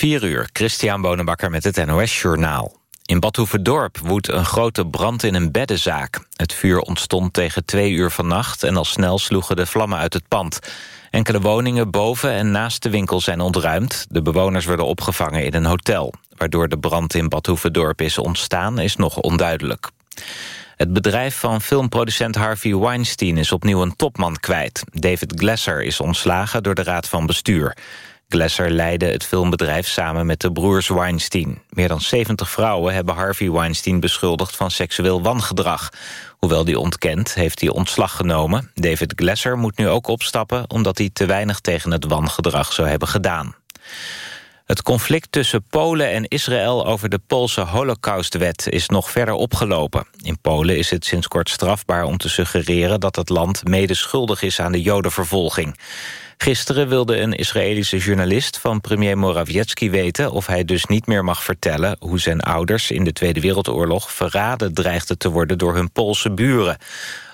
4 uur, Christian Bonenbakker met het NOS Journaal. In Badhoevedorp woedt een grote brand in een beddenzaak. Het vuur ontstond tegen twee uur vannacht... en al snel sloegen de vlammen uit het pand. Enkele woningen boven en naast de winkel zijn ontruimd. De bewoners werden opgevangen in een hotel. Waardoor de brand in Badhoevedorp is ontstaan is nog onduidelijk. Het bedrijf van filmproducent Harvey Weinstein is opnieuw een topman kwijt. David Glasser is ontslagen door de raad van bestuur. Glasser leidde het filmbedrijf samen met de broers Weinstein. Meer dan 70 vrouwen hebben Harvey Weinstein beschuldigd van seksueel wangedrag. Hoewel die ontkent, heeft hij ontslag genomen. David Glasser moet nu ook opstappen... omdat hij te weinig tegen het wangedrag zou hebben gedaan. Het conflict tussen Polen en Israël over de Poolse holocaustwet is nog verder opgelopen. In Polen is het sinds kort strafbaar om te suggereren dat het land mede schuldig is aan de jodenvervolging. Gisteren wilde een Israëlische journalist van premier Morawiecki weten... of hij dus niet meer mag vertellen hoe zijn ouders in de Tweede Wereldoorlog... verraden dreigden te worden door hun Poolse buren.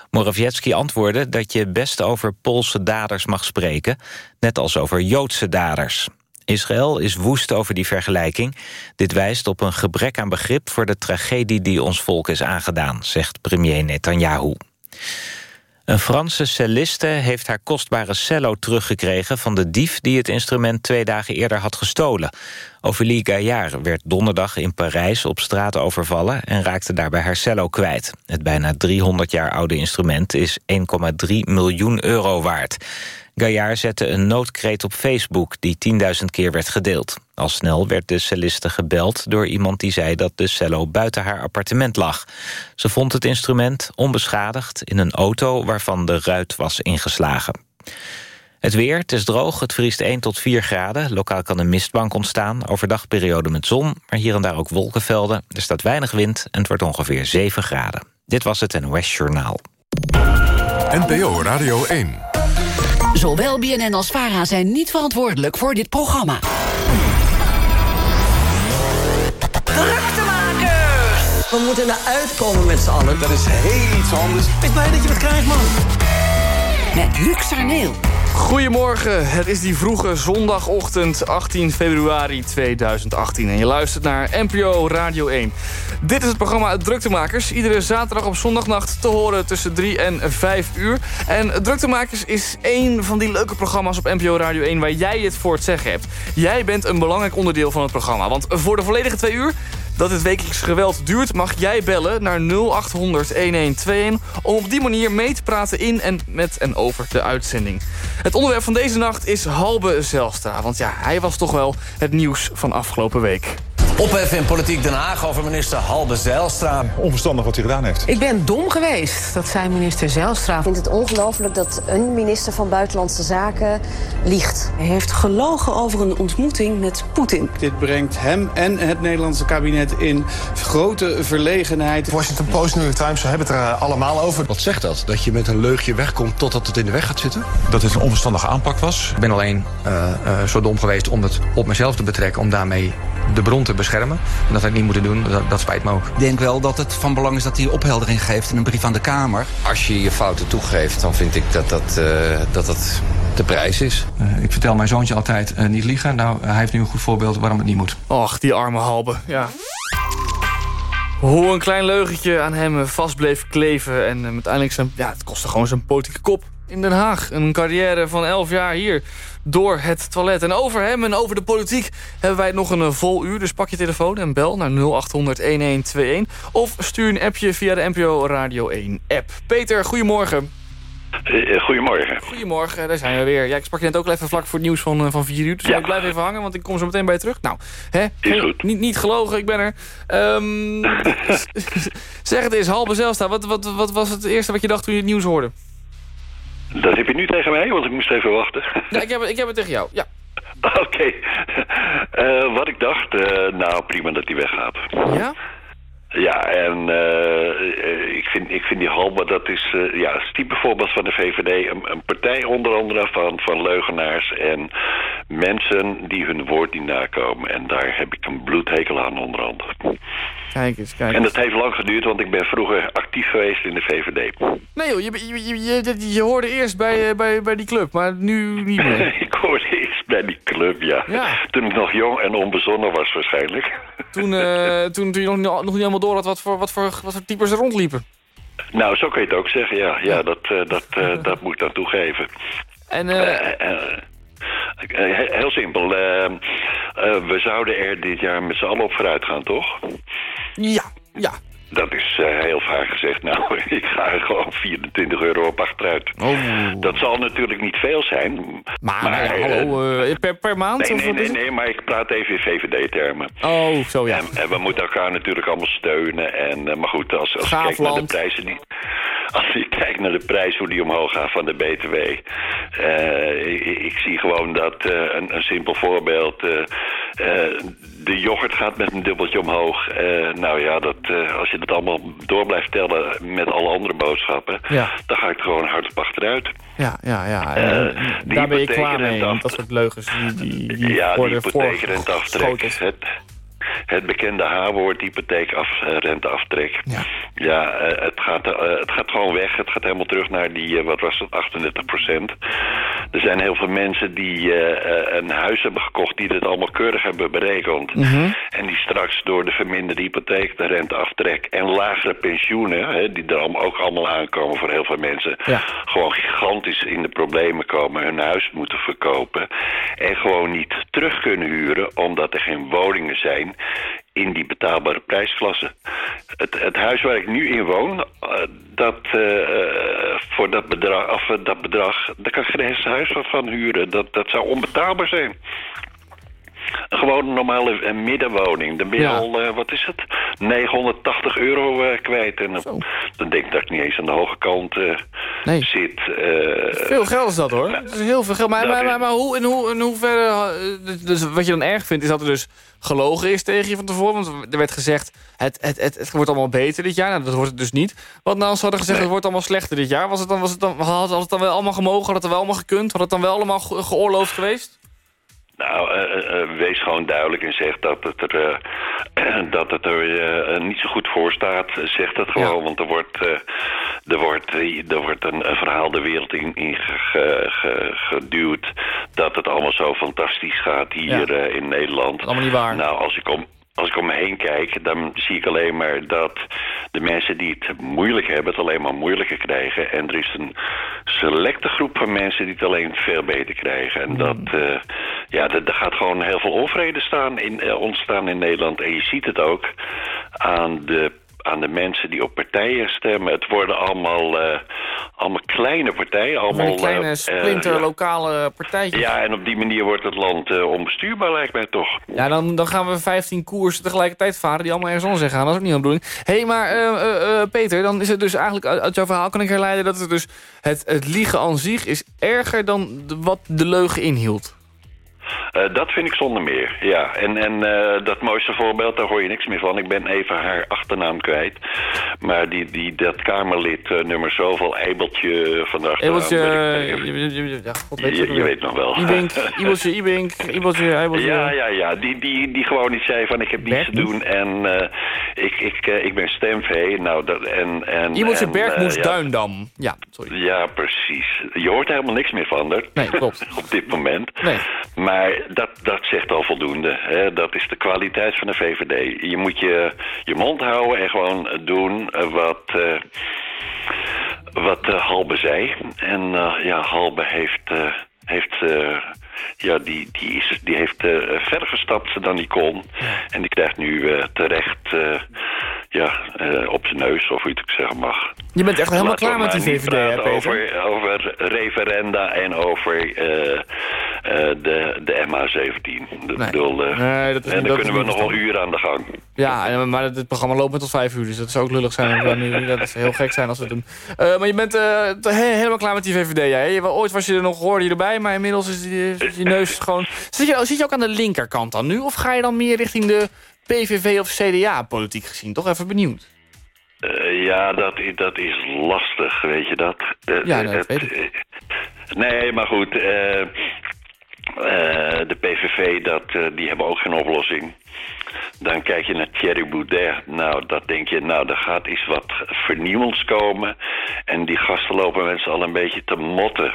Morawiecki antwoordde dat je best over Poolse daders mag spreken... net als over Joodse daders. Israël is woest over die vergelijking. Dit wijst op een gebrek aan begrip voor de tragedie die ons volk is aangedaan, zegt premier Netanyahu. Een Franse celliste heeft haar kostbare cello teruggekregen... van de dief die het instrument twee dagen eerder had gestolen. Ophélie Gaillard werd donderdag in Parijs op straat overvallen... en raakte daarbij haar cello kwijt. Het bijna 300 jaar oude instrument is 1,3 miljoen euro waard. Gaillard zette een noodkreet op Facebook die 10.000 keer werd gedeeld. Al snel werd de celliste gebeld door iemand die zei dat de cello buiten haar appartement lag. Ze vond het instrument onbeschadigd in een auto waarvan de ruit was ingeslagen. Het weer, het is droog, het vriest 1 tot 4 graden. Lokaal kan een mistbank ontstaan, overdag periode met zon... maar hier en daar ook wolkenvelden. Er staat weinig wind en het wordt ongeveer 7 graden. Dit was het NOS Journaal. NPO Radio 1. Zowel BNN als VARA zijn niet verantwoordelijk voor dit programma. Druktemakers! We moeten eruit komen met z'n allen. Dat is heel iets anders. Ik blij dat je het krijgt, man. Met Luc Sarneel. Goedemorgen, het is die vroege zondagochtend 18 februari 2018 en je luistert naar NPO Radio 1. Dit is het programma Druktemakers, iedere zaterdag op zondagnacht te horen tussen 3 en 5 uur. En Druktemakers is één van die leuke programma's op NPO Radio 1 waar jij het voor het zeggen hebt. Jij bent een belangrijk onderdeel van het programma, want voor de volledige twee uur dat het wekelijks geweld duurt... mag jij bellen naar 0800-1121... om op die manier mee te praten in en met en over de uitzending. Het onderwerp van deze nacht is Halbe Zelstra. Want ja, hij was toch wel het nieuws van afgelopen week. Ophef in Politiek Den Haag over minister Halbe Zijlstra. Onverstandig wat hij gedaan heeft. Ik ben dom geweest, dat zei minister Zijlstra. Ik vind het ongelooflijk dat een minister van Buitenlandse Zaken liegt. Hij heeft gelogen over een ontmoeting met Poetin. Dit brengt hem en het Nederlandse kabinet in grote verlegenheid. Washington Post, New York Times, ze hebben het er eh, allemaal over. Wat zegt dat? Dat je met een leugje wegkomt totdat het in de weg gaat zitten? Dat het een onverstandige aanpak was. Ik ben alleen uh, uh, zo dom geweest om het op mezelf te betrekken... om daarmee de bron te beschermen. En dat we het niet moeten doen, dat, dat, spijt me ook. Ik denk wel dat het van belang is dat hij opheldering geeft in een brief aan de Kamer. Als je je fouten toegeeft, dan vind ik dat dat, uh, dat, dat de prijs is. Uh, ik vertel mijn zoontje altijd uh, niet liegen. Nou, hij heeft nu een goed voorbeeld waarom het niet moet. Och, die arme halbe, ja. Hoe een klein leugentje aan hem vast bleef kleven. En uiteindelijk zijn, ja, het kostte gewoon zijn politieke kop in Den Haag. Een carrière van 11 jaar hier door het toilet. En over hem en over de politiek hebben wij nog een vol uur. Dus pak je telefoon en bel naar 0800-1121. Of stuur een appje via de NPO Radio 1 app. Peter, goedemorgen. Goedemorgen. Goedemorgen, daar zijn we weer. Ja, ik sprak je net ook even vlak voor het nieuws van, van 4 uur. Dus ja. ik blijf even hangen, want ik kom zo meteen bij je terug. Nou, hè? Is goed. Niet, niet gelogen, ik ben er. Um, zeg het eens, Halbe Zelstra, wat, wat, wat was het eerste wat je dacht toen je het nieuws hoorde? Dat heb je nu tegen mij, want ik moest even wachten. Ja, ik heb het, ik heb het tegen jou, ja. Oké. Okay. Uh, wat ik dacht, uh, nou prima dat hij weggaat. Ja? Ja, en uh, ik, vind, ik vind die Halbe, dat is uh, ja, het type voorbeeld van de VVD. Een, een, partij onder andere van, van leugenaars en mensen die hun woord niet nakomen. En daar heb ik een bloedhekel aan onder andere. Kijk eens, kijk eens. En dat heeft lang geduurd, want ik ben vroeger actief geweest in de VVD. Nee joh, je, je, je, hoorde eerst bij, bij, bij die club, maar nu niet meer. ik hoorde eerst Bij die club, ja. Ja. Toen ik nog jong en onbezonnen was waarschijnlijk. Toen, eh, toen, toen je nog, nog niet helemaal door had wat voor, wat, voor, wat voor types er rondliepen. Nou, zo kun je het ook zeggen, ja. Ja, dat, eh, dat, eh, dat moet ik dan toegeven. En... eh, heel simpel. eh, eh, we zouden er dit jaar met z'n allen op vooruit gaan, toch? Ja, ja. Dat is eh, heel vaak gezegd. Nou, ik ga er gewoon 24 euro op achteruit. Oh. Dat zal natuurlijk niet veel zijn. Maar, hallo, per, per maand? Nee, of nee, nee, nee, maar ik praat even in VVD-termen. Oh, zo ja. En, en we moeten elkaar natuurlijk allemaal steunen. En, maar goed, als, als je kijkt naar de prijzen die... Als je kijkt naar de prijs, hoe die omhoog gaat van de BTW. eh, ik, ik zie gewoon dat, eh, een, een simpel voorbeeld... eh, de yoghurt gaat met een dubbeltje omhoog. Nou ja, dat, als je dat allemaal door blijft tellen met alle andere boodschappen... Ja. dan ga ik er gewoon hard op achteruit. Ja, ja, ja. Daar ben je klaar mee. Dat soort leugens. Die, die, die ja, die worden hypotheekrenteaftrek. Het, het bekende H-woord, hypotheekrenteaftrek. Ja, ja eh, het, gaat, eh, het gaat gewoon weg. Het gaat helemaal terug naar die, eh, wat was het, 38 procent. Er zijn heel veel mensen die eh, eh, een huis hebben gekocht... die dit allemaal keurig hebben berekend. Mhm. En die straks door de verminderde hypotheek, de renteaftrek... en lagere pensioenen, hè, die er ook allemaal aankomen voor heel veel mensen... Ja. gewoon gigantisch in de problemen komen... hun huis moeten verkopen... en gewoon niet terug kunnen huren... omdat er geen woningen zijn in die betaalbare prijsklasse. Het, het huis waar ik nu in woon, eh, dat, eh, eh, voor dat bedrag, of, dat bedrag, daar kan ik geen huis van huren. Dat, dat zou onbetaalbaar zijn. Gewoon een normale eh, middenwoning. Dan ben je Ja. al, eh, wat is het, 980 euro eh, kwijt. En dan, dan denk ik dat ik niet eens aan de hoge kant eh, Nee. zit. eh, Veel geld is dat hoor. Dat is heel veel geld. Maar, maar, maar, maar hoe, in, hoe, in hoeverre... eh, Dus wat je dan erg vindt is dat er dus gelogen is tegen je van tevoren. Want er werd gezegd, het, het, het, het wordt allemaal beter dit jaar. Nou, dat wordt het dus niet. Wat nou als ze hadden gezegd, het wordt allemaal slechter dit jaar? Was het dan, was het dan, had het dan wel allemaal gemogen? Had het dan wel allemaal gekund? Had het dan wel allemaal ge- geoorloofd geweest? Nou, eh, eh, eh, wees gewoon duidelijk en zeg dat het er, dat het er niet zo goed voor staat. Zeg dat gewoon, want er wordt, er wordt, er wordt een, verhaal de wereld in, in ge- ge- ge- geduwd... dat het allemaal zo fantastisch gaat hier in Nederland. allemaal niet waar. Nou, als ik om... Als ik om me heen kijk, dan zie ik alleen maar dat de mensen die het moeilijk hebben... het alleen maar moeilijker krijgen. En er is een selecte groep van mensen die het alleen veel beter krijgen. En dat, eh, ja, er, er gaat gewoon heel veel onvrede staan in, eh, ontstaan in Nederland. En je ziet het ook aan de, aan de mensen die op partijen stemmen. Het worden allemaal, eh, allemaal kleine partijen. Allemaal, Allemaal kleine eh, splinter eh, ja. lokale partijtjes. ja, en op die manier wordt het land eh, onbestuurbaar, lijkt mij toch. Ja, dan, dan gaan we 15 koersen tegelijkertijd varen... die allemaal ergens anders heen gaan. Dat is ook niet aan de bedoeling. Hé, hey, maar eh, eh, eh, Peter, dan is het dus eigenlijk... Uit, uit jouw verhaal kan ik herleiden dat het dus... Het, het liegen aan zich is erger dan de- wat de leugen inhield. Eh, dat vind ik zonder meer, ja. En, en eh, dat mooiste voorbeeld, daar hoor je niks meer van. Ik ben even haar achternaam kwijt. Maar die, die, dat Kamerlid, eh, nummer zoveel, Ebeltje van de weet je, je- je- ja, Je, weet nog wel. Ibink, Ibeltje, Ibink, Ibeltje. Ja, ja, ja. Die, die, die gewoon niet zei van ik heb niets te doen en ik, ik, ik ben stemvee. Nou, dat, en, en, Ibeltje Bergmoes ja. Duindam. Ja, sorry. Ja, precies. Je hoort helemaal niks meer van. Nee, klopt. Op dit moment. Nee. Maar dat, dat zegt al voldoende. Hè? Dat is de kwaliteit van de VVD. Je moet je, je mond houden en gewoon doen eh, wat, eh, wat eh, Halbe zei. En ja, Halbe heeft... heeft ja, die, die, is, die heeft verder gestapt dan die kon. En die krijgt nu terecht ja, eh, op zijn neus, of hoe je het ook zeggen mag. Je bent echt helemaal klaar met die VVD, hè, Peter? Over, over referenda en over eh, eh, de, de MH17. Ik bedoel, eh, Nee, dat is- en dan is kunnen we nog wel uren aan de gang. Ja, maar het programma loopt met tot vijf uur, dus dat zou ook lullig zijn. dat zou heel gek zijn als we het doen. Maar je bent he- helemaal klaar met die VVD, jij. Ooit was je er nog, hoorde je erbij, maar inmiddels is die, is die neus gewoon... Zit je, zit je ook aan de linkerkant dan nu? Of ga je dan meer richting de PVV of CDA politiek gezien? Toch even benieuwd. Eh, ja, dat, dat is lastig, weet je dat? Eh, Ja, nee, dat het- weet ik. eh, Nee, maar goed. de PVV, dat, die hebben ook geen oplossing. Dan kijk je naar Thierry Boudet. Nou, dat denk je, nou, er gaat iets wat vernieuwends komen. En die gasten lopen mensen al een beetje te motten.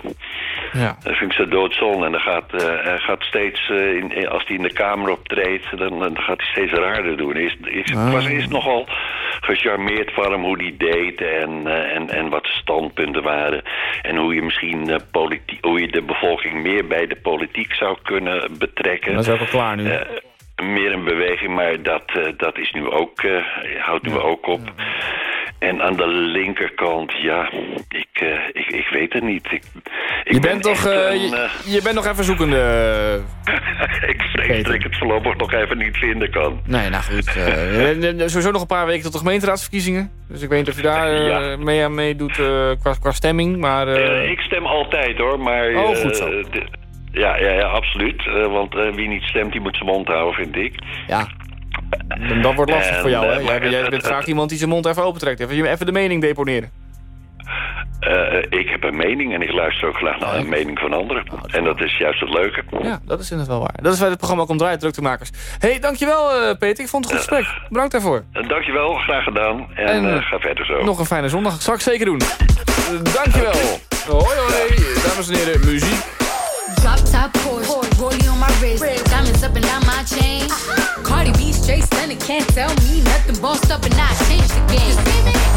Ja. Dat vind ik zo doodzonde. En dan gaat, uh, gaat steeds, uh, in, als hij in de Kamer optreedt, dan, dan gaat hij steeds raarder doen. Is, is, Ah. was eerst nogal gecharmeerd van hem hoe hij deed en, uh, en, en wat de standpunten waren. En hoe je misschien politiek, hoe je de bevolking meer bij de politiek zou kunnen betrekken. Dat is ook al klaar nu meer een beweging, maar dat, uh, dat is nu ook, uh, houdt nu ja. ook op. En aan de linkerkant, ja, ik, uh, ik, ik weet het niet. Ik, ik je, bent toch, een, je, je, bent nog even zoekende. ik vrees dat ik het voorlopig nog even niet vinden kan. Nee, nou goed. sowieso nog een paar weken tot de gemeenteraadsverkiezingen. Dus ik weet niet of je daar ja. mee aan meedoet qua, qua stemming. Maar, ik stem altijd hoor, maar... Oh, goed zo. Ja, ja, ja absoluut. Uh, want uh, wie niet stemt, die moet zijn mond houden, vind ik. Ja. Dat wordt lastig en, voor jou, hè? Jij, het, jij bent graag iemand die zijn mond even opentrekt. Even, even de mening deponeren. Uh, ik heb een mening en ik luister ook graag naar een mening van anderen. Dat en dat is juist het leuke. Ja, dat is inderdaad wel waar. Dat is waar het programma komt draaien, druktemakers. Hé, hey, dankjewel Peter. Ik vond het een goed gesprek. Bedankt daarvoor. dankjewel, graag gedaan. En, en ga verder zo. Nog een fijne zondag. Zal ik zeker doen. dankjewel. Hoi, hoi. Dames en heren, muziek. Drop top Porsche, rollie on my wrist, diamonds up and down my chain. Cardi B straight stunning, can't tell me nothing. Bossed up and I changed the game.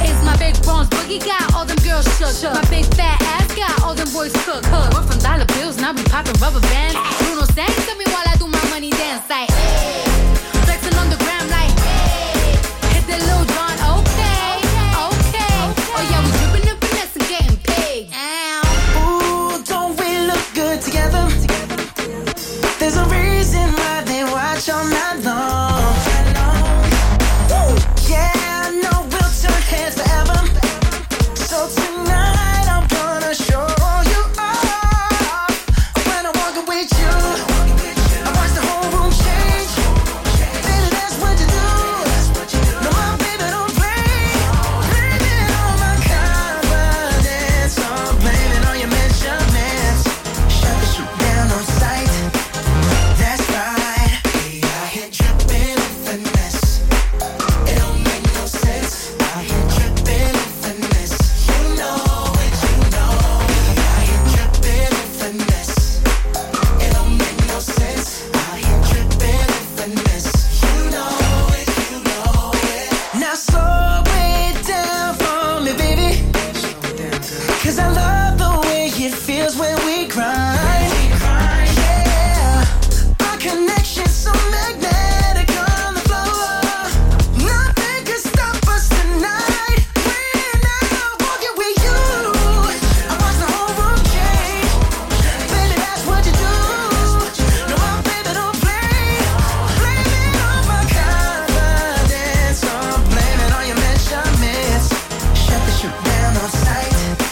It's my big bronze boogie got all them girls shook. My big fat ass got all them boys cooked. We're from dollar bills, now we popping rubber bands. Bruno sang out of sight.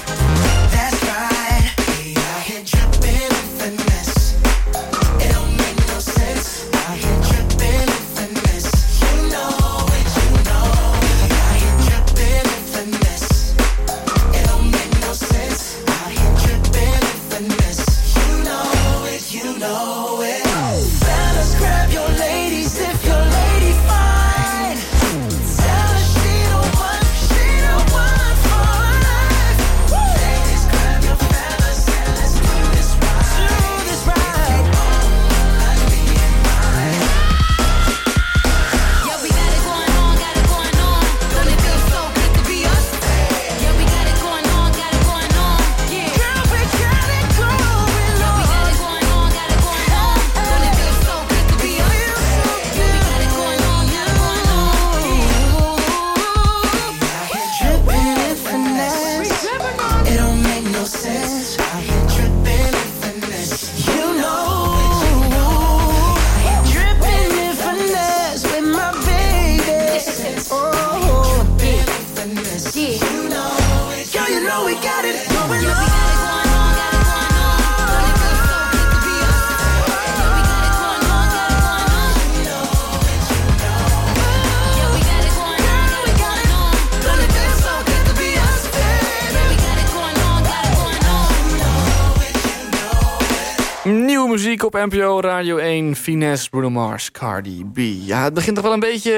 NPO Radio 1. Finesse, Bruno Mars, Cardi B. Ja, het begint toch wel een beetje,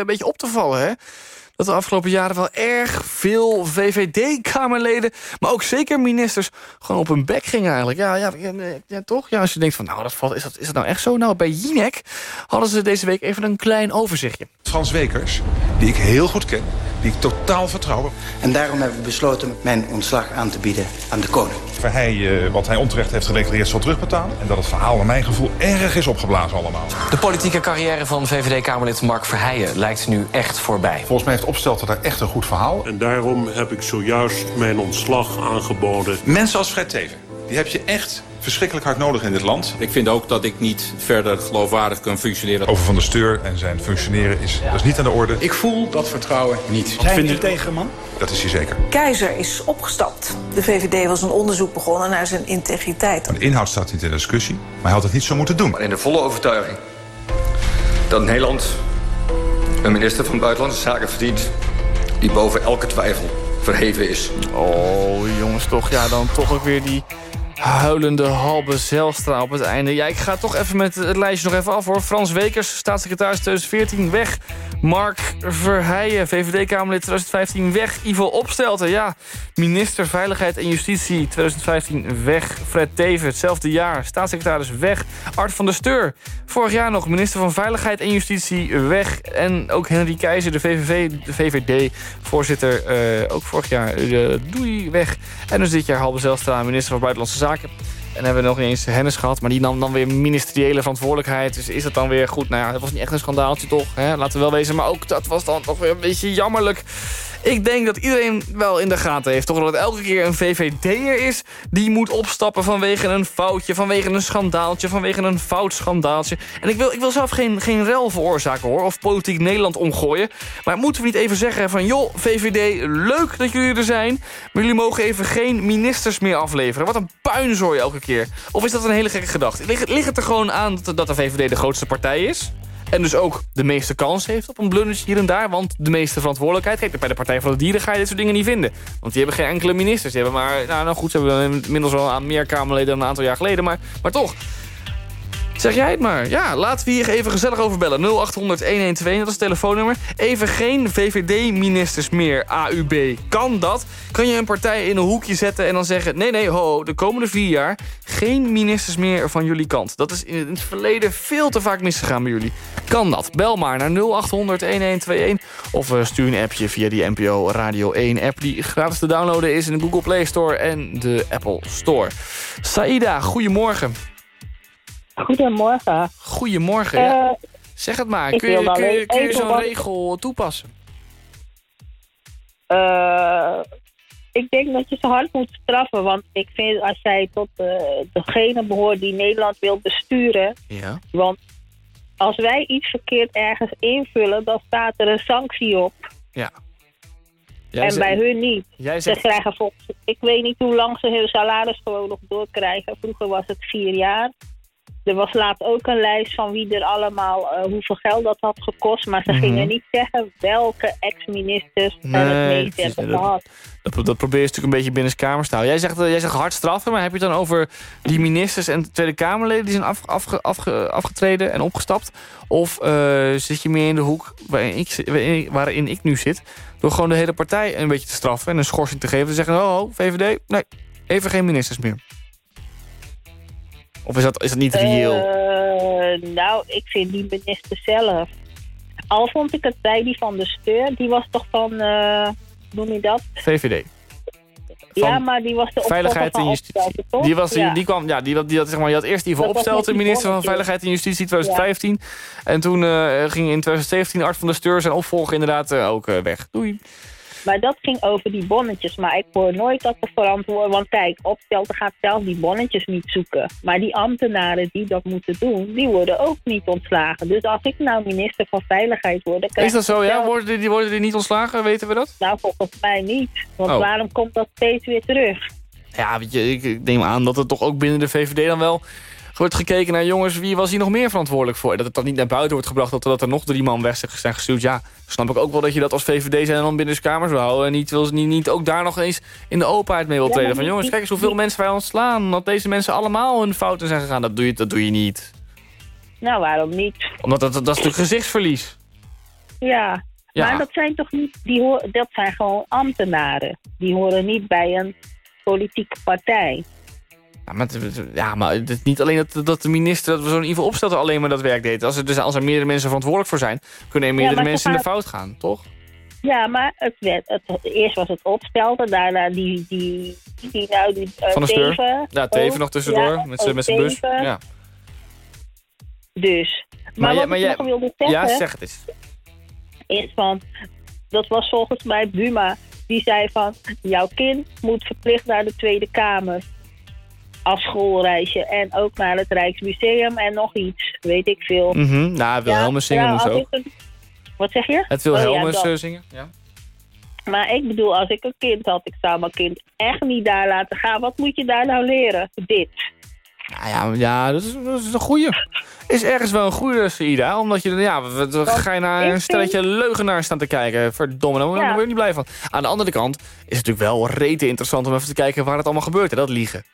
een beetje op te vallen, hè? dat de afgelopen jaren wel erg veel VVD-kamerleden... maar ook zeker ministers gewoon op hun bek gingen eigenlijk. Ja, ja, ja, ja, toch? Ja, als je denkt van, nou, dat valt, is, dat, is dat nou echt zo? Nou, bij Jinek hadden ze deze week even een klein overzichtje. Frans Wekers, die ik heel goed ken, die ik totaal vertrouw. En daarom hebben we besloten mijn ontslag aan te bieden aan de koning. Hij, uh, wat hij onterecht heeft gedeclareerd zal terugbetalen. En dat het verhaal naar mijn gevoel erg is opgeblazen allemaal. De politieke carrière van VVD-Kamerlid Mark Verheijen lijkt nu echt voorbij. Volgens mij heeft Opstelten daar echt een goed verhaal. En daarom heb ik zojuist mijn ontslag aangeboden. Mensen als Fred Teven, die heb je echt verschrikkelijk hard nodig in dit land. Ik vind ook dat ik niet verder geloofwaardig kan functioneren. Over Van der Steur en zijn functioneren is, dat is niet aan de orde. Ik voel dat vertrouwen niet. Zijn jullie tegen, man? Dat is hij zeker. Keizer is opgestapt. De VVD was een onderzoek begonnen naar zijn integriteit. De inhoud staat niet in de discussie, maar hij had het niet zo moeten doen. Maar in de volle overtuiging dat Nederland een minister van Buitenlandse Zaken verdient... die boven elke twijfel verheven is. Oh, jongens, toch. Ja, dan toch ook weer die huilende Halbe Zelstra op het einde. Ja, ik ga toch even met het lijstje nog even af hoor. Frans Wekers, staatssecretaris 2014, weg. Mark Verheijen, VVD-Kamerlid 2015, weg. Ivo Opstelten, ja. Minister Veiligheid en Justitie 2015, weg. Fred Teven, hetzelfde jaar. Staatssecretaris, weg. Art van der Steur, vorig jaar nog minister van Veiligheid en Justitie, weg. En ook Henry Keizer, de, de VVD-voorzitter, uh, ook vorig jaar, uh, doei, weg. En dus dit jaar Halbe Zelstra, minister van Buitenlandse Zaken. En hebben we nog niet eens Hennis gehad. Maar die nam dan weer ministeriële verantwoordelijkheid. Dus is dat dan weer goed? Nou ja, dat was niet echt een schandaaltje toch? Hè? Laten we wel wezen. Maar ook dat was dan toch weer een beetje jammerlijk. Ik denk dat iedereen wel in de gaten heeft. Toch dat elke keer een VVD'er is... die moet opstappen vanwege een foutje... vanwege een schandaaltje, vanwege een fout schandaaltje. En ik wil, ik wil zelf geen, geen rel veroorzaken, hoor. Of politiek Nederland omgooien. Maar moeten we niet even zeggen van... joh, VVD, leuk dat jullie er zijn... maar jullie mogen even geen ministers meer afleveren. Wat een puinzooi elke keer. Of is dat een hele gekke gedachte? Ligt, ligt het er gewoon aan dat de VVD de grootste partij is? En dus ook de meeste kans heeft op een blundertje hier en daar. Want de meeste verantwoordelijkheid... Kijk, bij de Partij van de Dieren ga je dit soort dingen niet vinden. Want die hebben geen enkele ministers. Die hebben maar... Nou, nou goed, ze hebben inmiddels wel aan meer Kamerleden dan een aantal jaar geleden. Maar, maar toch... Zeg jij het maar. Ja, laten we hier even gezellig over bellen. 0800-1121, dat is het telefoonnummer. Even geen VVD-ministers meer, AUB. Kan dat? Kan je een partij in een hoekje zetten en dan zeggen... nee, nee, ho, de komende vier jaar geen ministers meer van jullie kant. Dat is in het verleden veel te vaak misgegaan bij jullie. Kan dat? Bel maar naar 0800-1121 of stuur een appje via die NPO Radio 1-app... die gratis te downloaden is in de Google Play Store en de Apple Store. Saida, goedemorgen. Goedemorgen. Goedemorgen, ja. uh, Zeg het maar, kun je, kun je, kun je zo'n regel toepassen? Uh, ik denk dat je ze hard moet straffen. Want ik vind als zij tot uh, degene behoort die Nederland wil besturen... Ja. Want als wij iets verkeerd ergens invullen, dan staat er een sanctie op. Ja. Jij en zegt, bij hun niet. Jij zegt... Ze krijgen volgens, ik weet niet hoe lang ze hun salaris gewoon nog doorkrijgen. Vroeger was het vier jaar. Er was laat ook een lijst van wie er allemaal, uh, hoeveel geld dat had gekost. Maar ze mm -hmm. gingen niet zeggen welke ex-ministers nee, het meest hebben gehad. Dat, dat probeer je natuurlijk een beetje binnen de kamers te houden. Jij zegt, uh, jij zegt hard straffen, maar heb je het dan over die ministers en Tweede Kamerleden... die zijn af, afge, afge, afgetreden en opgestapt? Of uh, zit je meer in de hoek waarin ik, waarin ik nu zit... door gewoon de hele partij een beetje te straffen en een schorsing te geven... te zeggen, oh, oh VVD, nee, even geen ministers meer. Of is dat, is dat niet reëel? Uh, nou, ik vind die minister zelf. Al vond ik het bij die van de Steur. Die was toch van, uh, noem je dat? VVD. Van ja, maar die was de Veiligheid en Justitie. Die, was, die, ja. die kwam, ja, die, die, had, zeg maar, die had eerst die opsteld, de minister van Veiligheid en Justitie 2015. Ja. En toen uh, ging in 2017 Art van der Steur zijn opvolger inderdaad uh, ook uh, weg. Doei. Maar dat ging over die bonnetjes. Maar ik hoor nooit dat de verantwoord... Want kijk, Opstelten gaat zelf die bonnetjes niet zoeken. Maar die ambtenaren die dat moeten doen... die worden ook niet ontslagen. Dus als ik nou minister van Veiligheid word... Is dat zo, ja? Worden die, die, worden die niet ontslagen? Weten we dat? Nou, volgens mij niet. Want oh. waarom komt dat steeds weer terug? Ja, weet je, ik neem aan dat het toch ook binnen de VVD dan wel wordt gekeken naar jongens, wie was hier nog meer verantwoordelijk voor? Dat het dan niet naar buiten wordt gebracht, dat, dat er nog drie man weg zijn gestuurd. Ja, snap ik ook wel dat je dat als VVD zijn dan binnen de kamers wil houden. En niet, wil, niet, niet ook daar nog eens in de openheid mee wil treden. Van jongens, kijk eens hoeveel mensen wij ontslaan. Dat deze mensen allemaal hun fouten zijn gegaan. Dat doe je, dat doe je niet. Nou, waarom niet? Omdat dat, dat, dat is natuurlijk gezichtsverlies. Ja. Ja. Maar dat zijn toch niet, die hoor, dat zijn gewoon ambtenaren. Die horen niet bij een politieke partij. Ja, maar, het, ja, maar het is niet alleen dat, dat de minister, dat we zo'n ieder opstelter alleen maar dat werk deed. Als er, dus, als er meerdere mensen verantwoordelijk voor zijn, kunnen er meerdere mensen in de fout gaan, toch? Ja, maar het werd, het, eerst was het opstelten, daarna die, die, die nou, die eh, Van de steur. Teven. Ja, Teven ook. nog tussendoor, Ja, met zijn bus. Ja. Dus. Maar, Maar wat ik jij- nog wilde zeggen, Ja, zeg het eens. is van, dat was volgens mij Buma, die zei van, jouw kind moet verplicht naar de Tweede Kamer. Als schoolreisje en ook naar het Rijksmuseum en nog iets, weet ik veel. Mhm, Nou, Wilhelmus zingen Ja, moest ook. een- Wat zeg je? Het Oh, Wilhelmus dat. eh, zingen, ja. Maar ik bedoel, als ik een kind had, ik zou mijn kind echt niet daar laten gaan. Wat moet je daar nou leren? Dit. Nou ja, ja dat, is, dat is een goeie. Is ergens wel een goede, Saida. Omdat je, ja, wat- wat ga je naar een stelletje leugenaars staan te kijken. Verdomme, daar Ja. word je niet blij van. Aan de andere kant is het natuurlijk wel rete interessant om even te kijken waar het allemaal gebeurt. Hè, dat liegen.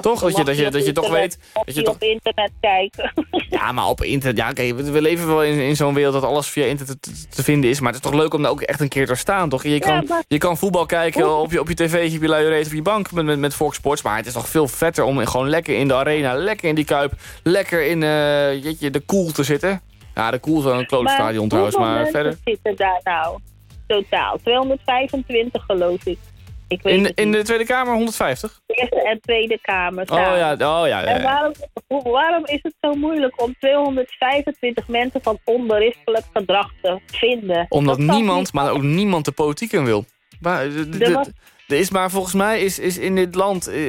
Toch? Dat je- dat je- dat je toch weet- dat je je toch- op internet kijken. Ja, maar op internet... Ja, oké, we, leven wel in, in zo'n wereld dat alles via internet te, te vinden is. Maar het is toch leuk om daar ook echt een keer te staan, toch? Je kan, maar- je kan voetbal kijken op je, op je tv'tje, op je luie reet, op je bank met, met, met Fox Sports. Maar het is toch veel vetter om gewoon lekker in de arena, lekker in die kuip, lekker in eh, jeetje, de koel te zitten. Ja, de koel is wel een klootstadion trouwens, maar verder... zitten daar nou? Totaal. 225 geloof ik. Ik weet In, het in de Tweede Kamer 150? Eerste en Tweede Kamer Oh ja, oh ja. ja, En waarom, is het zo moeilijk om 225 mensen van onberispelijk gedrag te vinden? Omdat Dat niemand, niet. maar ook niemand de politiek in wil. Maar, de- de- Er er is maar volgens mij is, is in dit land eh,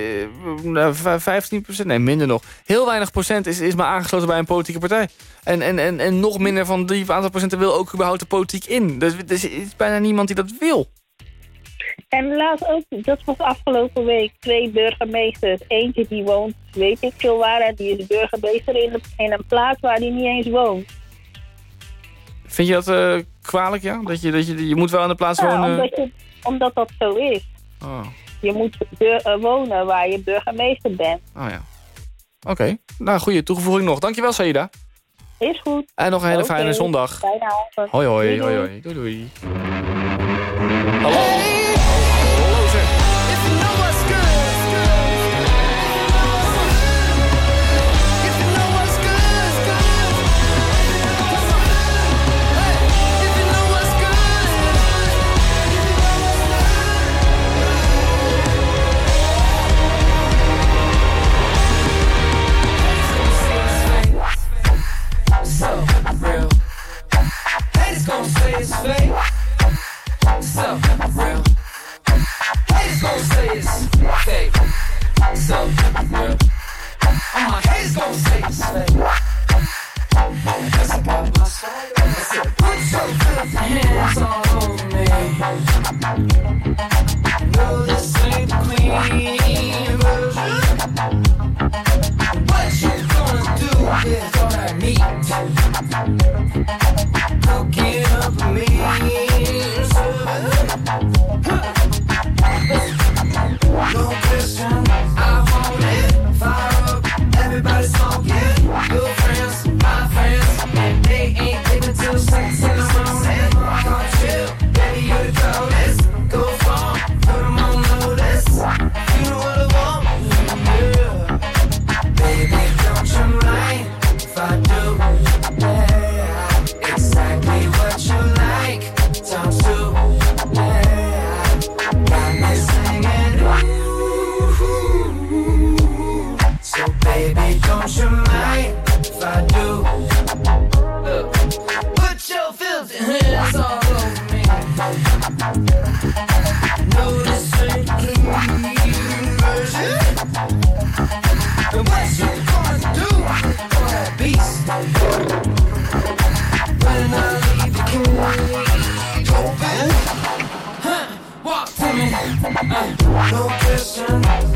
nou, v- 15 procent, nee minder nog. Heel weinig procent is, is maar aangesloten bij een politieke partij. En, en, en, en nog minder van die aantal procenten wil ook überhaupt de politiek in. Dus er is, is bijna niemand die dat wil. En laat ook, dat was afgelopen week, twee burgemeesters. Eentje die woont, weet ik veel waar, die is burgemeester in, in een plaats waar hij niet eens woont. Vind je dat eh, kwalijk, ja? Dat je, dat je, je moet wel aan de plaats Ja, wonen... omdat, je, omdat dat zo is. Oh, Je moet eh, wonen waar je burgemeester bent. oh ja. Oké, nou goede toevoeging nog. Dankjewel, Saida. Is goed. En nog een hele fijne zondag. Fijne avond. Hoi hoi, Doei, hoi doei. hoi. Doei doei. Hallo No kissing.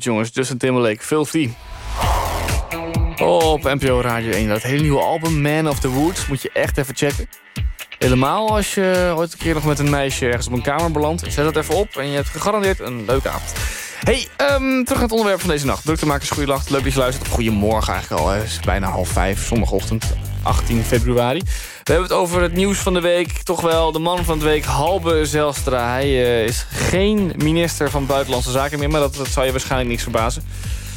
Goed, jongens. Justin Timberlake, Filthy. Op NPO Radio 1. Dat hele nieuwe album, Man of the Woods, moet je echt even checken. Helemaal als je ooit een keer nog met een meisje ergens op een kamer belandt. Zet dat even op en je hebt gegarandeerd een leuke avond. Hey, ehm, terug naar het onderwerp van deze nacht. Druktemakers, goede nacht. Leuk dat je luistert. Goedemorgen eigenlijk al. Het is bijna half vijf, zondagochtend, 18 februari. We hebben het over het nieuws van de week. Toch wel de man van de week, Halbe Zelstra. Hij eh, is geen minister van Buitenlandse Zaken meer... maar dat, zou je waarschijnlijk niks verbazen.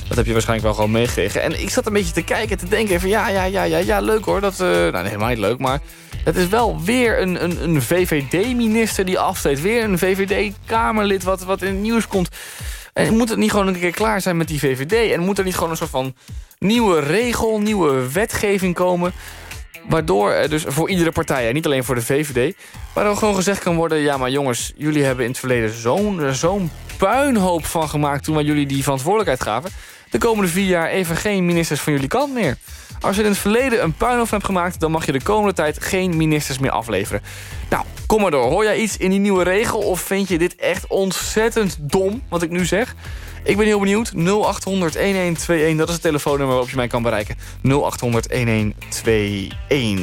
Dat heb je waarschijnlijk wel gewoon meegekregen. En ik zat een beetje te kijken, te denken van ja, ja, ja, ja, ja, leuk hoor. Dat, eh, nou, nee, helemaal niet leuk, maar het is wel weer een, een, een VVD-minister die aftreedt. Weer een VVD-kamerlid wat, wat in het nieuws komt. En moet het niet gewoon een keer klaar zijn met die VVD? En moet er niet gewoon een soort van nieuwe regel, nieuwe wetgeving komen... Waardoor dus voor iedere partij, niet alleen voor de VVD... waardoor gewoon gezegd kan worden... ja, maar jongens, jullie hebben in het verleden zo'n zo'n puinhoop van gemaakt... toen wij jullie die verantwoordelijkheid gaven. De komende vier jaar even geen ministers van jullie kant meer. Als je in het verleden een puinhoop hebt gemaakt... dan mag je de komende tijd geen ministers meer afleveren. Nou, kom maar door. Hoor jij iets in die nieuwe regel... of vind je dit echt ontzettend dom, wat ik nu zeg... Ik ben heel benieuwd. 0800-1121, dat is het telefoonnummer waarop je mij kan bereiken. 0800-1121.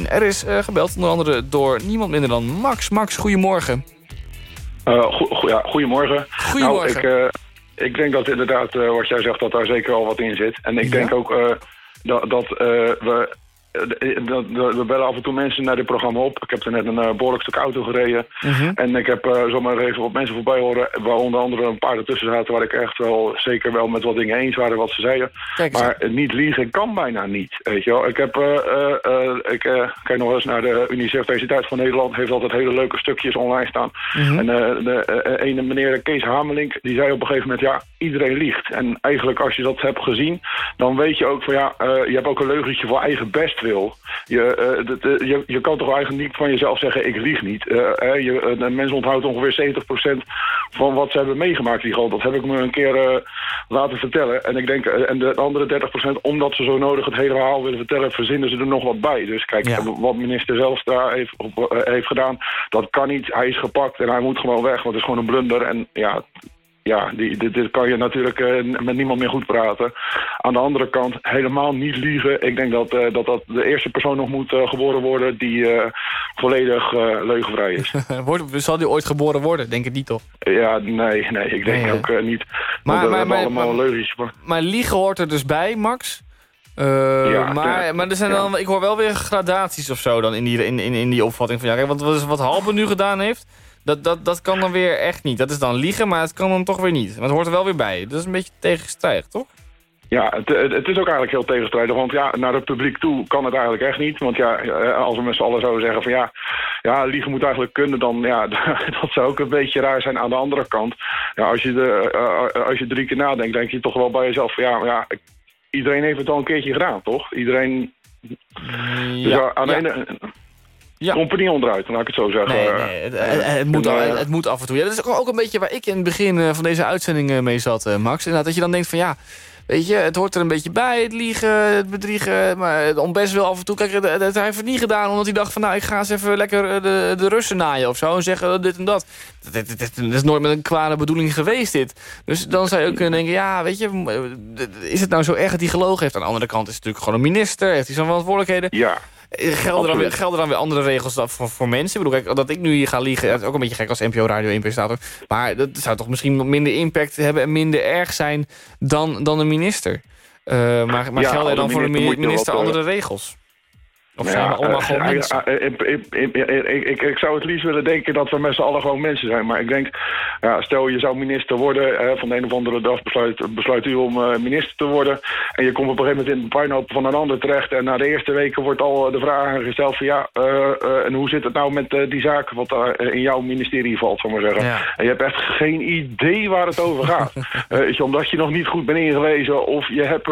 Er is eh, gebeld onder andere door niemand minder dan Max. Max, goedemorgen. Uh, go go ja, goedemorgen. Goedemorgen. Nou, ik, uh, ik denk dat inderdaad, wat jij zegt, dat daar zeker al wat in zit. En ik Ja? denk ook dat, dat we... eh, We bellen af en toe mensen naar dit programma op. Ik heb er net een eh, behoorlijk stuk auto gereden. Mhm. En ik heb uh, zomaar even wat mensen voorbij horen... waar onder andere een paar ertussen zaten... waar ik echt wel zeker wel met wat dingen eens waren wat ze zeiden. Maar eh, niet liegen kan bijna niet, weet je wel. Ik heb... eh, eh, eh, ik eh, kijk nog eens naar de Universiteit van Nederland... heeft altijd hele leuke stukjes online staan. Mhm. En eh, de eh, ene meneer Kees Hamelink... die zei op een gegeven moment... ja, iedereen liegt. En eigenlijk als je dat hebt gezien... dan weet je ook van ja... eh, je hebt ook een leugentje voor eigen bestwil. Je, eh, eh, je, je kan toch eigenlijk niet van jezelf zeggen... ik lieg niet. Eh, je, een mens onthoudt ongeveer 70% van wat ze hebben meegemaakt. Die dat heb ik me een keer laten vertellen. En ik denk, en de andere 30%, omdat ze zo nodig het hele verhaal willen vertellen... verzinnen ze er nog wat bij. Dus kijk, wat minister zelfs daar heeft, op- heeft gedaan... dat kan niet. Hij is gepakt en hij moet gewoon weg. Want het is gewoon een blunder. En ja, ja, die, dit, dit kan je natuurlijk eh, met niemand meer goed praten. Aan de andere kant, helemaal niet liegen. Ik denk dat eh, dat, dat de eerste persoon nog moet eh, geboren worden... die volledig leugenvrij is. Wordt, zal die ooit geboren worden? Denk het niet, toch? ja, nee, nee, ik denk Nee, ook niet. Maar- Maar, maar- allemaal maar- leugens. Maar, Maar liegen hoort er dus bij, Max. Ja, maar, ja. maar er zijn dan, ik hoor wel weer gradaties of zo dan in die, in, in, in die opvatting van ja, kijk, wat, wat Halbe nu gedaan heeft, dat, dat, dat kan dan weer echt niet. Dat is dan liegen, maar het kan dan toch weer niet. Maar het hoort er wel weer bij. Dat is een beetje tegenstrijdig, toch? Ja, het, het is ook eigenlijk heel tegenstrijdig. Want ja, naar het publiek toe kan het eigenlijk echt niet. Want ja, eh, als we met z'n allen zouden zeggen van ja, ja, liegen moet eigenlijk kunnen, dan ja, dat zou ook een beetje raar zijn aan de andere kant. Ja, als je, de, eh, als je drie keer nadenkt, denk je toch wel bij jezelf van ja, ja, iedereen heeft het al een keertje gedaan, toch? Iedereen... Dus Ja, aan de ja. ene... Ja. Komt er niet onderuit, laat ik het zo zeggen. Nee, nee, het, het- het moet, En, al- eh, het moet af en toe. Ja, dat is ook een beetje waar ik in het begin eh, van deze uitzending eh, mee zat, eh, Max. Inderdaad, dat je dan denkt van ja, weet je, het hoort er een beetje bij, het liegen, het bedriegen. Maar het ontbest wil af en toe. Kijk, dat, dat hij heeft het niet gedaan omdat hij dacht van nou, ik ga eens even lekker eh, de, de Russen naaien of zo. En zeggen eh, dit en dat. Dat, dat, dat- dat is nooit met een kwade bedoeling geweest dit. Dus dan zou je ook kunnen denken, ja, weet je, eh, is het nou zo erg dat hij gelogen heeft? Aan de andere kant is het natuurlijk gewoon een minister, heeft hij zijn verantwoordelijkheden. Ja. Gelden dan, weer, gelden dan weer andere regels dan voor, voor mensen? Ik bedoel, kijk, dat ik nu hier ga liegen, dat is ook een beetje gek als NPO Radio 1 presentator. Maar dat zou toch misschien minder impact hebben en minder erg zijn dan, dan een minister. Eh, maar maar Ja, gelden dan voor de minister minister wat, eh, andere regels? Of zijn ja, we allemaal gewoon mensen? ik- ik- ik- ik- ik- Ik zou het liefst willen denken dat we met z'n allen gewoon mensen zijn. Maar ik denk, ja, stel je zou minister worden... van de een of andere dag besluit, besluit u om eh, minister te worden... en je komt op een gegeven moment in de puinhoop van een ander terecht... en na de eerste weken wordt al de vraag gesteld van... ja, eh, eh, en hoe zit het nou met die zaak wat daar in jouw ministerie valt, zal ik maar zeggen. Ja. En je hebt echt geen idee waar het over gaat. Eh, omdat je nog niet goed bent ingelezen... of je hebt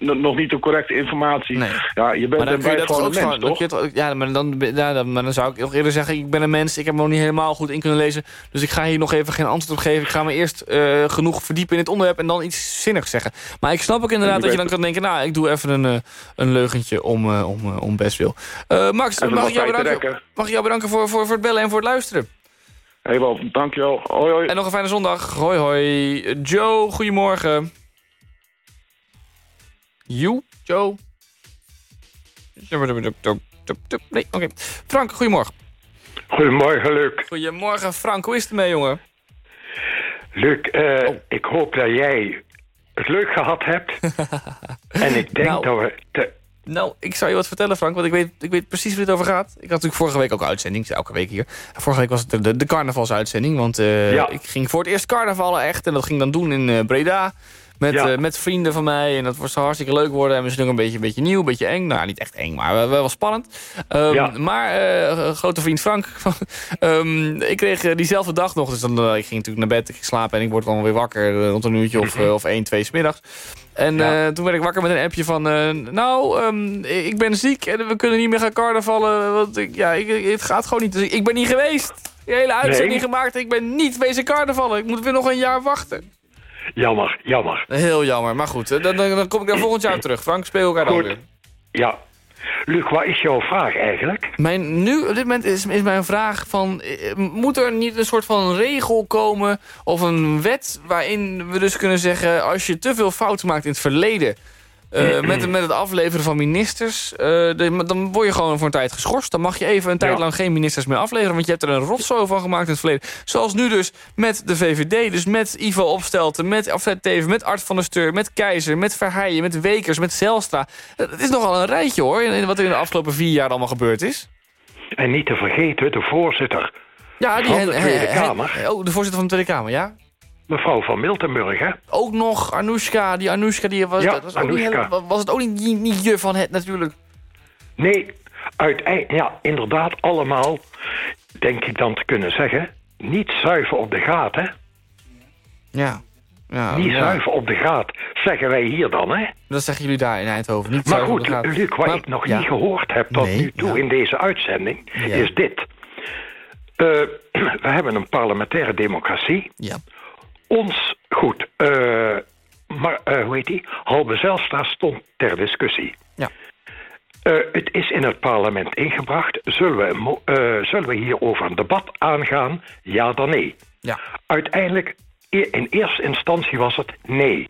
nog niet de correcte informatie. Ja, je bent Maar dan en kun je blijft dat toch gewoon toch? het Ja, maar dan, ja, dan, maar dan zou ik nog eerder zeggen... ik ben een mens, ik heb me nog niet helemaal goed in kunnen lezen... dus ik ga hier nog even geen antwoord op geven. Ik ga me eerst eh, genoeg verdiepen in het onderwerp... en dan iets zinnigs zeggen. Maar ik snap ook inderdaad Je dat je dan kan denken... nou, ik doe even een, eh, een leugentje om, eh, om, om best wil. Eh, Max, mag ik, jou bedanken, mag ik jou bedanken voor, voor, voor het bellen en voor het luisteren? Helemaal, dankjewel. Hoi, hoi. En nog een fijne zondag. Hoi, hoi. Joe, goedemorgen. You, Joe. Nee, oké. Frank, goedemorgen. Goedemorgen, Luc. Goedemorgen, Frank. Hoe is het ermee, jongen? Luc, eh, ik hoop dat jij het leuk gehad hebt. en ik denk Nou. dat we... te- Nou, ik zou je wat vertellen, Frank, want ik weet, ik weet precies waar dit over gaat. Ik had natuurlijk vorige week ook uitzending, elke week hier. Vorige week was het de, de carnavalsuitzending, want eh, ik ging voor het eerst carnavallen echt. En dat ging dan doen in eh, Breda. Met, Ja. eh, met vrienden van mij. En dat was hartstikke leuk worden. En misschien ook een beetje, een beetje nieuw, een beetje eng. Nou, niet echt eng, maar wel, wel spannend. Ehm, Ja. Maar eh, grote vriend Frank, ehm, ik kreeg eh, diezelfde dag nog. Dus dan, ik ging natuurlijk naar bed, ik ging slapen. En ik word dan weer wakker rond een uurtje of, eh, of 1, 2 's middags. En Ja. toen werd ik wakker met een appje van... nou, ehm, ik ben ziek en we kunnen niet meer gaan carnavallen. Want ik, ja, ik, het gaat gewoon niet. Dus ik ben niet geweest. De hele uitzending Nee. gemaakt. Ik ben niet bezig carnavallen. Ik moet weer nog een jaar wachten. Jammer, jammer. Heel jammer. Maar goed, eh, dan, dan, kom ik daar volgend jaar terug. Frank, speel elkaar dan weer. Ja. Luc, wat is jouw vraag eigenlijk? Mijn, nu, op dit moment is, is mijn vraag van... eh, moet er niet een soort van regel komen... of een wet waarin we dus kunnen zeggen... als je te veel fouten maakt in het verleden... eh, met, met het afleveren van ministers... eh, de- dan word je gewoon voor een tijd geschorst. Dan mag je even een tijd Ja. lang geen ministers meer afleveren... want je hebt er een rotzooi van gemaakt in het verleden. Zoals nu dus met de VVD. Dus met Ivo Opstelten, met Afzet Teven... met Art van der Steur, met Keizer, met Verheijen... met Wekers, met Zelstra. Eh, Het is nogal een rijtje hoor... in- in wat er in de afgelopen vier jaar allemaal gebeurd is. En niet te vergeten, de voorzitter Ja, die van de Tweede Kamer, Oh, de voorzitter van de Tweede Kamer, ja? Mevrouw van Miltenburg, hè? Ook nog Anoushka. Die Anoushka, die was, Ja, dat was, niet was het ook niet, niet, niet je van het natuurlijk. Nee, uiteindelijk, ja, inderdaad allemaal, denk ik dan te kunnen zeggen, niet zuiver op de graad, hè? Ja. ja niet ja. zuiver op de graad, zeggen wij hier dan, hè? Dat zeggen jullie daar in Eindhoven. Niet Maar goed. Luc, wat Maar- ik nog ja. niet gehoord heb tot Nee, nu toe in deze uitzending, is dit. Eh, we hebben een parlementaire democratie. Ja. Ons, goed, eh, maar eh, hoe heet die? Halbe Zijlstra stond ter discussie. Ja. Eh, het is in het parlement ingebracht. Zullen we, zullen we hierover een debat aangaan? Ja dan nee. Ja. Uiteindelijk, e- in eerste instantie was het nee.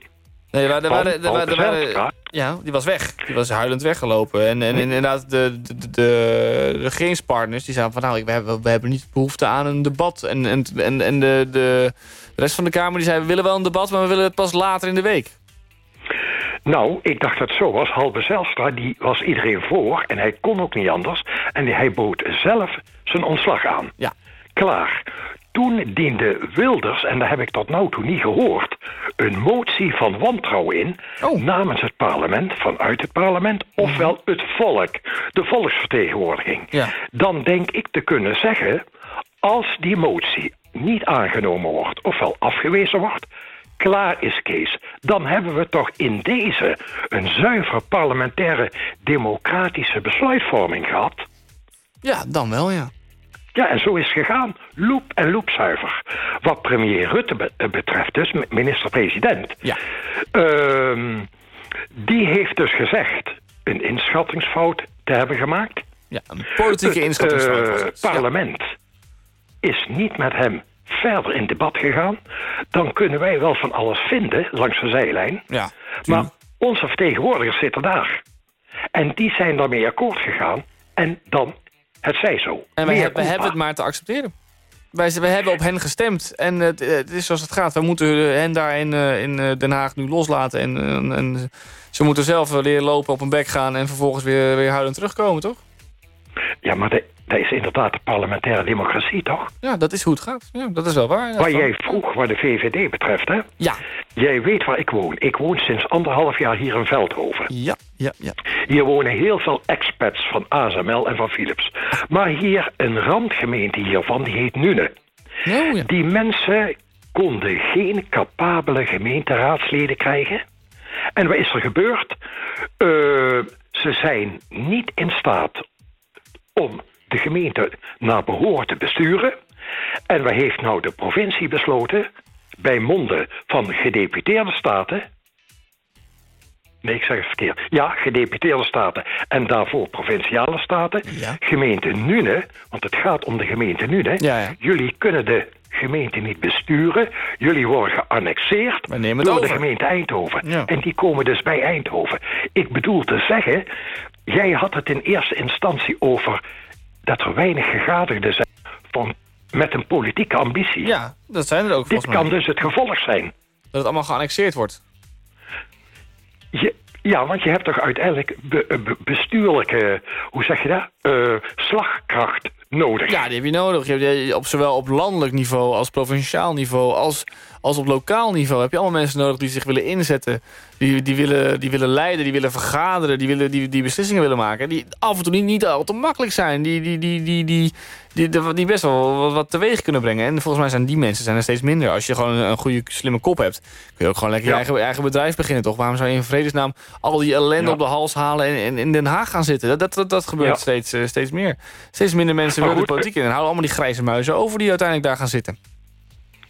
Nee, er waren, ja, die was weg. Die was huilend weggelopen. En, en inderdaad, de, de, de, regeringspartners die zeiden van... nou, we hebben, we hebben niet behoefte aan een debat. En, en, en, en de, de rest van de Kamer die zei... we willen wel een debat, maar we willen het pas later in de week. Nou, ik dacht dat het zo was. Halbe Zijlstra, die was iedereen voor en hij kon ook niet anders. En hij bood zelf zijn ontslag aan. Ja. Klaar. Toen diende Wilders, en dat heb ik tot nu toe niet gehoord... een motie van wantrouwen in Oh. namens het parlement, vanuit het parlement... ofwel het volk, de volksvertegenwoordiging. Ja. Dan denk ik te kunnen zeggen... als die motie niet aangenomen wordt, ofwel afgewezen wordt... klaar is, Kees, dan hebben we toch in deze een zuiver parlementaire democratische besluitvorming gehad. Ja, dan wel, ja. Ja, en zo is het gegaan. Loep en loepzuiver. Wat premier Rutte eh, betreft, dus minister-president. Ja. Ehm, die heeft dus gezegd een inschattingsfout te hebben gemaakt. Ja, een politieke Het, inschattingsfout eh, het. Ja. parlement is niet met hem verder in debat gegaan. Dan kunnen wij wel van alles vinden langs de zijlijn. Ja, maar onze vertegenwoordigers zitten daar. En die zijn daarmee akkoord gegaan. En dan, het zij zo. En we, hebben- het maar te accepteren. Wij, we hebben op hen gestemd. En het, het is zoals het gaat. We moeten hen daar in, eh, in eh, Den Haag nu loslaten. En, en, en ze moeten zelf eh, leren lopen, op een bek gaan... en vervolgens weer, weer huilend terugkomen, toch? Ja, maar de- dat is inderdaad de parlementaire democratie, toch? Ja, dat is hoe het gaat. Ja, dat is wel waar. Waar jij vroeg wat de VVD betreft, hè? Ja. Jij weet waar ik woon. Ik woon sinds anderhalf jaar hier in Veldhoven. Ja, ja, ja. Hier wonen heel veel expats van ASML en van Philips. Maar hier een randgemeente hiervan, die heet Nune. Oh, Die mensen konden geen capabele gemeenteraadsleden krijgen. En wat is er gebeurd? Eh, ze zijn niet in staat om de gemeente naar behoren te besturen. En wat heeft nou de provincie besloten? Bij monden van gedeputeerde staten... Nee, ik zeg het verkeerd. Ja, gedeputeerde staten en daarvoor provinciale staten. Gemeente Nune, want het gaat om de gemeente Nune. Jullie kunnen de gemeente niet besturen. Jullie worden geannexeerd door de gemeente Eindhoven. Ja. En die komen dus bij Eindhoven. Ik bedoel te zeggen, jij had het in eerste instantie over dat er weinig gegadigden zijn van, met een politieke ambitie. Ja, dat zijn er ook Dit kan dus het gevolg zijn. Dat het allemaal geannexeerd wordt. Je, ja, want je hebt toch uiteindelijk be- be- bestuurlijke, hoe zeg je dat, Eh, slagkracht nodig. Ja, die heb je nodig. Je hebt, je- op, zowel op landelijk niveau als provinciaal niveau... Als, als op lokaal niveau heb je allemaal mensen nodig die zich willen inzetten. Die, die, willen, die willen leiden, die willen vergaderen, die, willen, die, die beslissingen willen maken. Die af en toe niet, niet al te makkelijk zijn. Die, die, die, die, die, die, die, die best wel wat, wat teweeg kunnen brengen. En volgens mij zijn die mensen zijn er steeds minder. Als je gewoon een, een goede, slimme kop hebt... kun je ook gewoon lekker Ja. je eigen, eigen bedrijf beginnen, toch? Waarom zou je in vredesnaam al die ellende Ja. op de hals halen... en in, in Den Haag gaan zitten? Dat, dat, dat gebeurt Ja. steeds, eh, steeds meer. Steeds minder mensen willen de politiek in. En houden allemaal die grijze muizen over die uiteindelijk daar gaan zitten.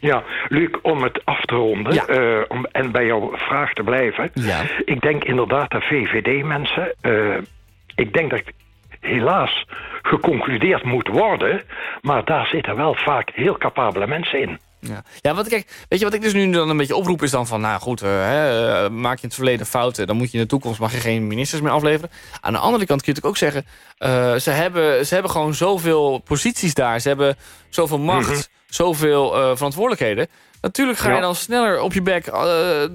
Ja, Luc, om het af te ronden eh, om, en bij jouw vraag te blijven. Ja. Ik denk inderdaad dat VVD-mensen... eh, ik denk dat helaas geconcludeerd moet worden... maar daar zitten wel vaak heel capabele mensen in. Ja, ja want kijk, weet je wat ik dus nu dan een beetje oproep is dan van... nou goed, eh, hè, maak je in het verleden fouten... dan moet je in de toekomst mag je geen ministers meer afleveren. Aan de andere kant kun je natuurlijk ook zeggen... ze, hebben, ze hebben gewoon zoveel posities daar. Ze hebben zoveel macht, zoveel eh, verantwoordelijkheden. Natuurlijk ga je Ja. dan sneller op je bek eh,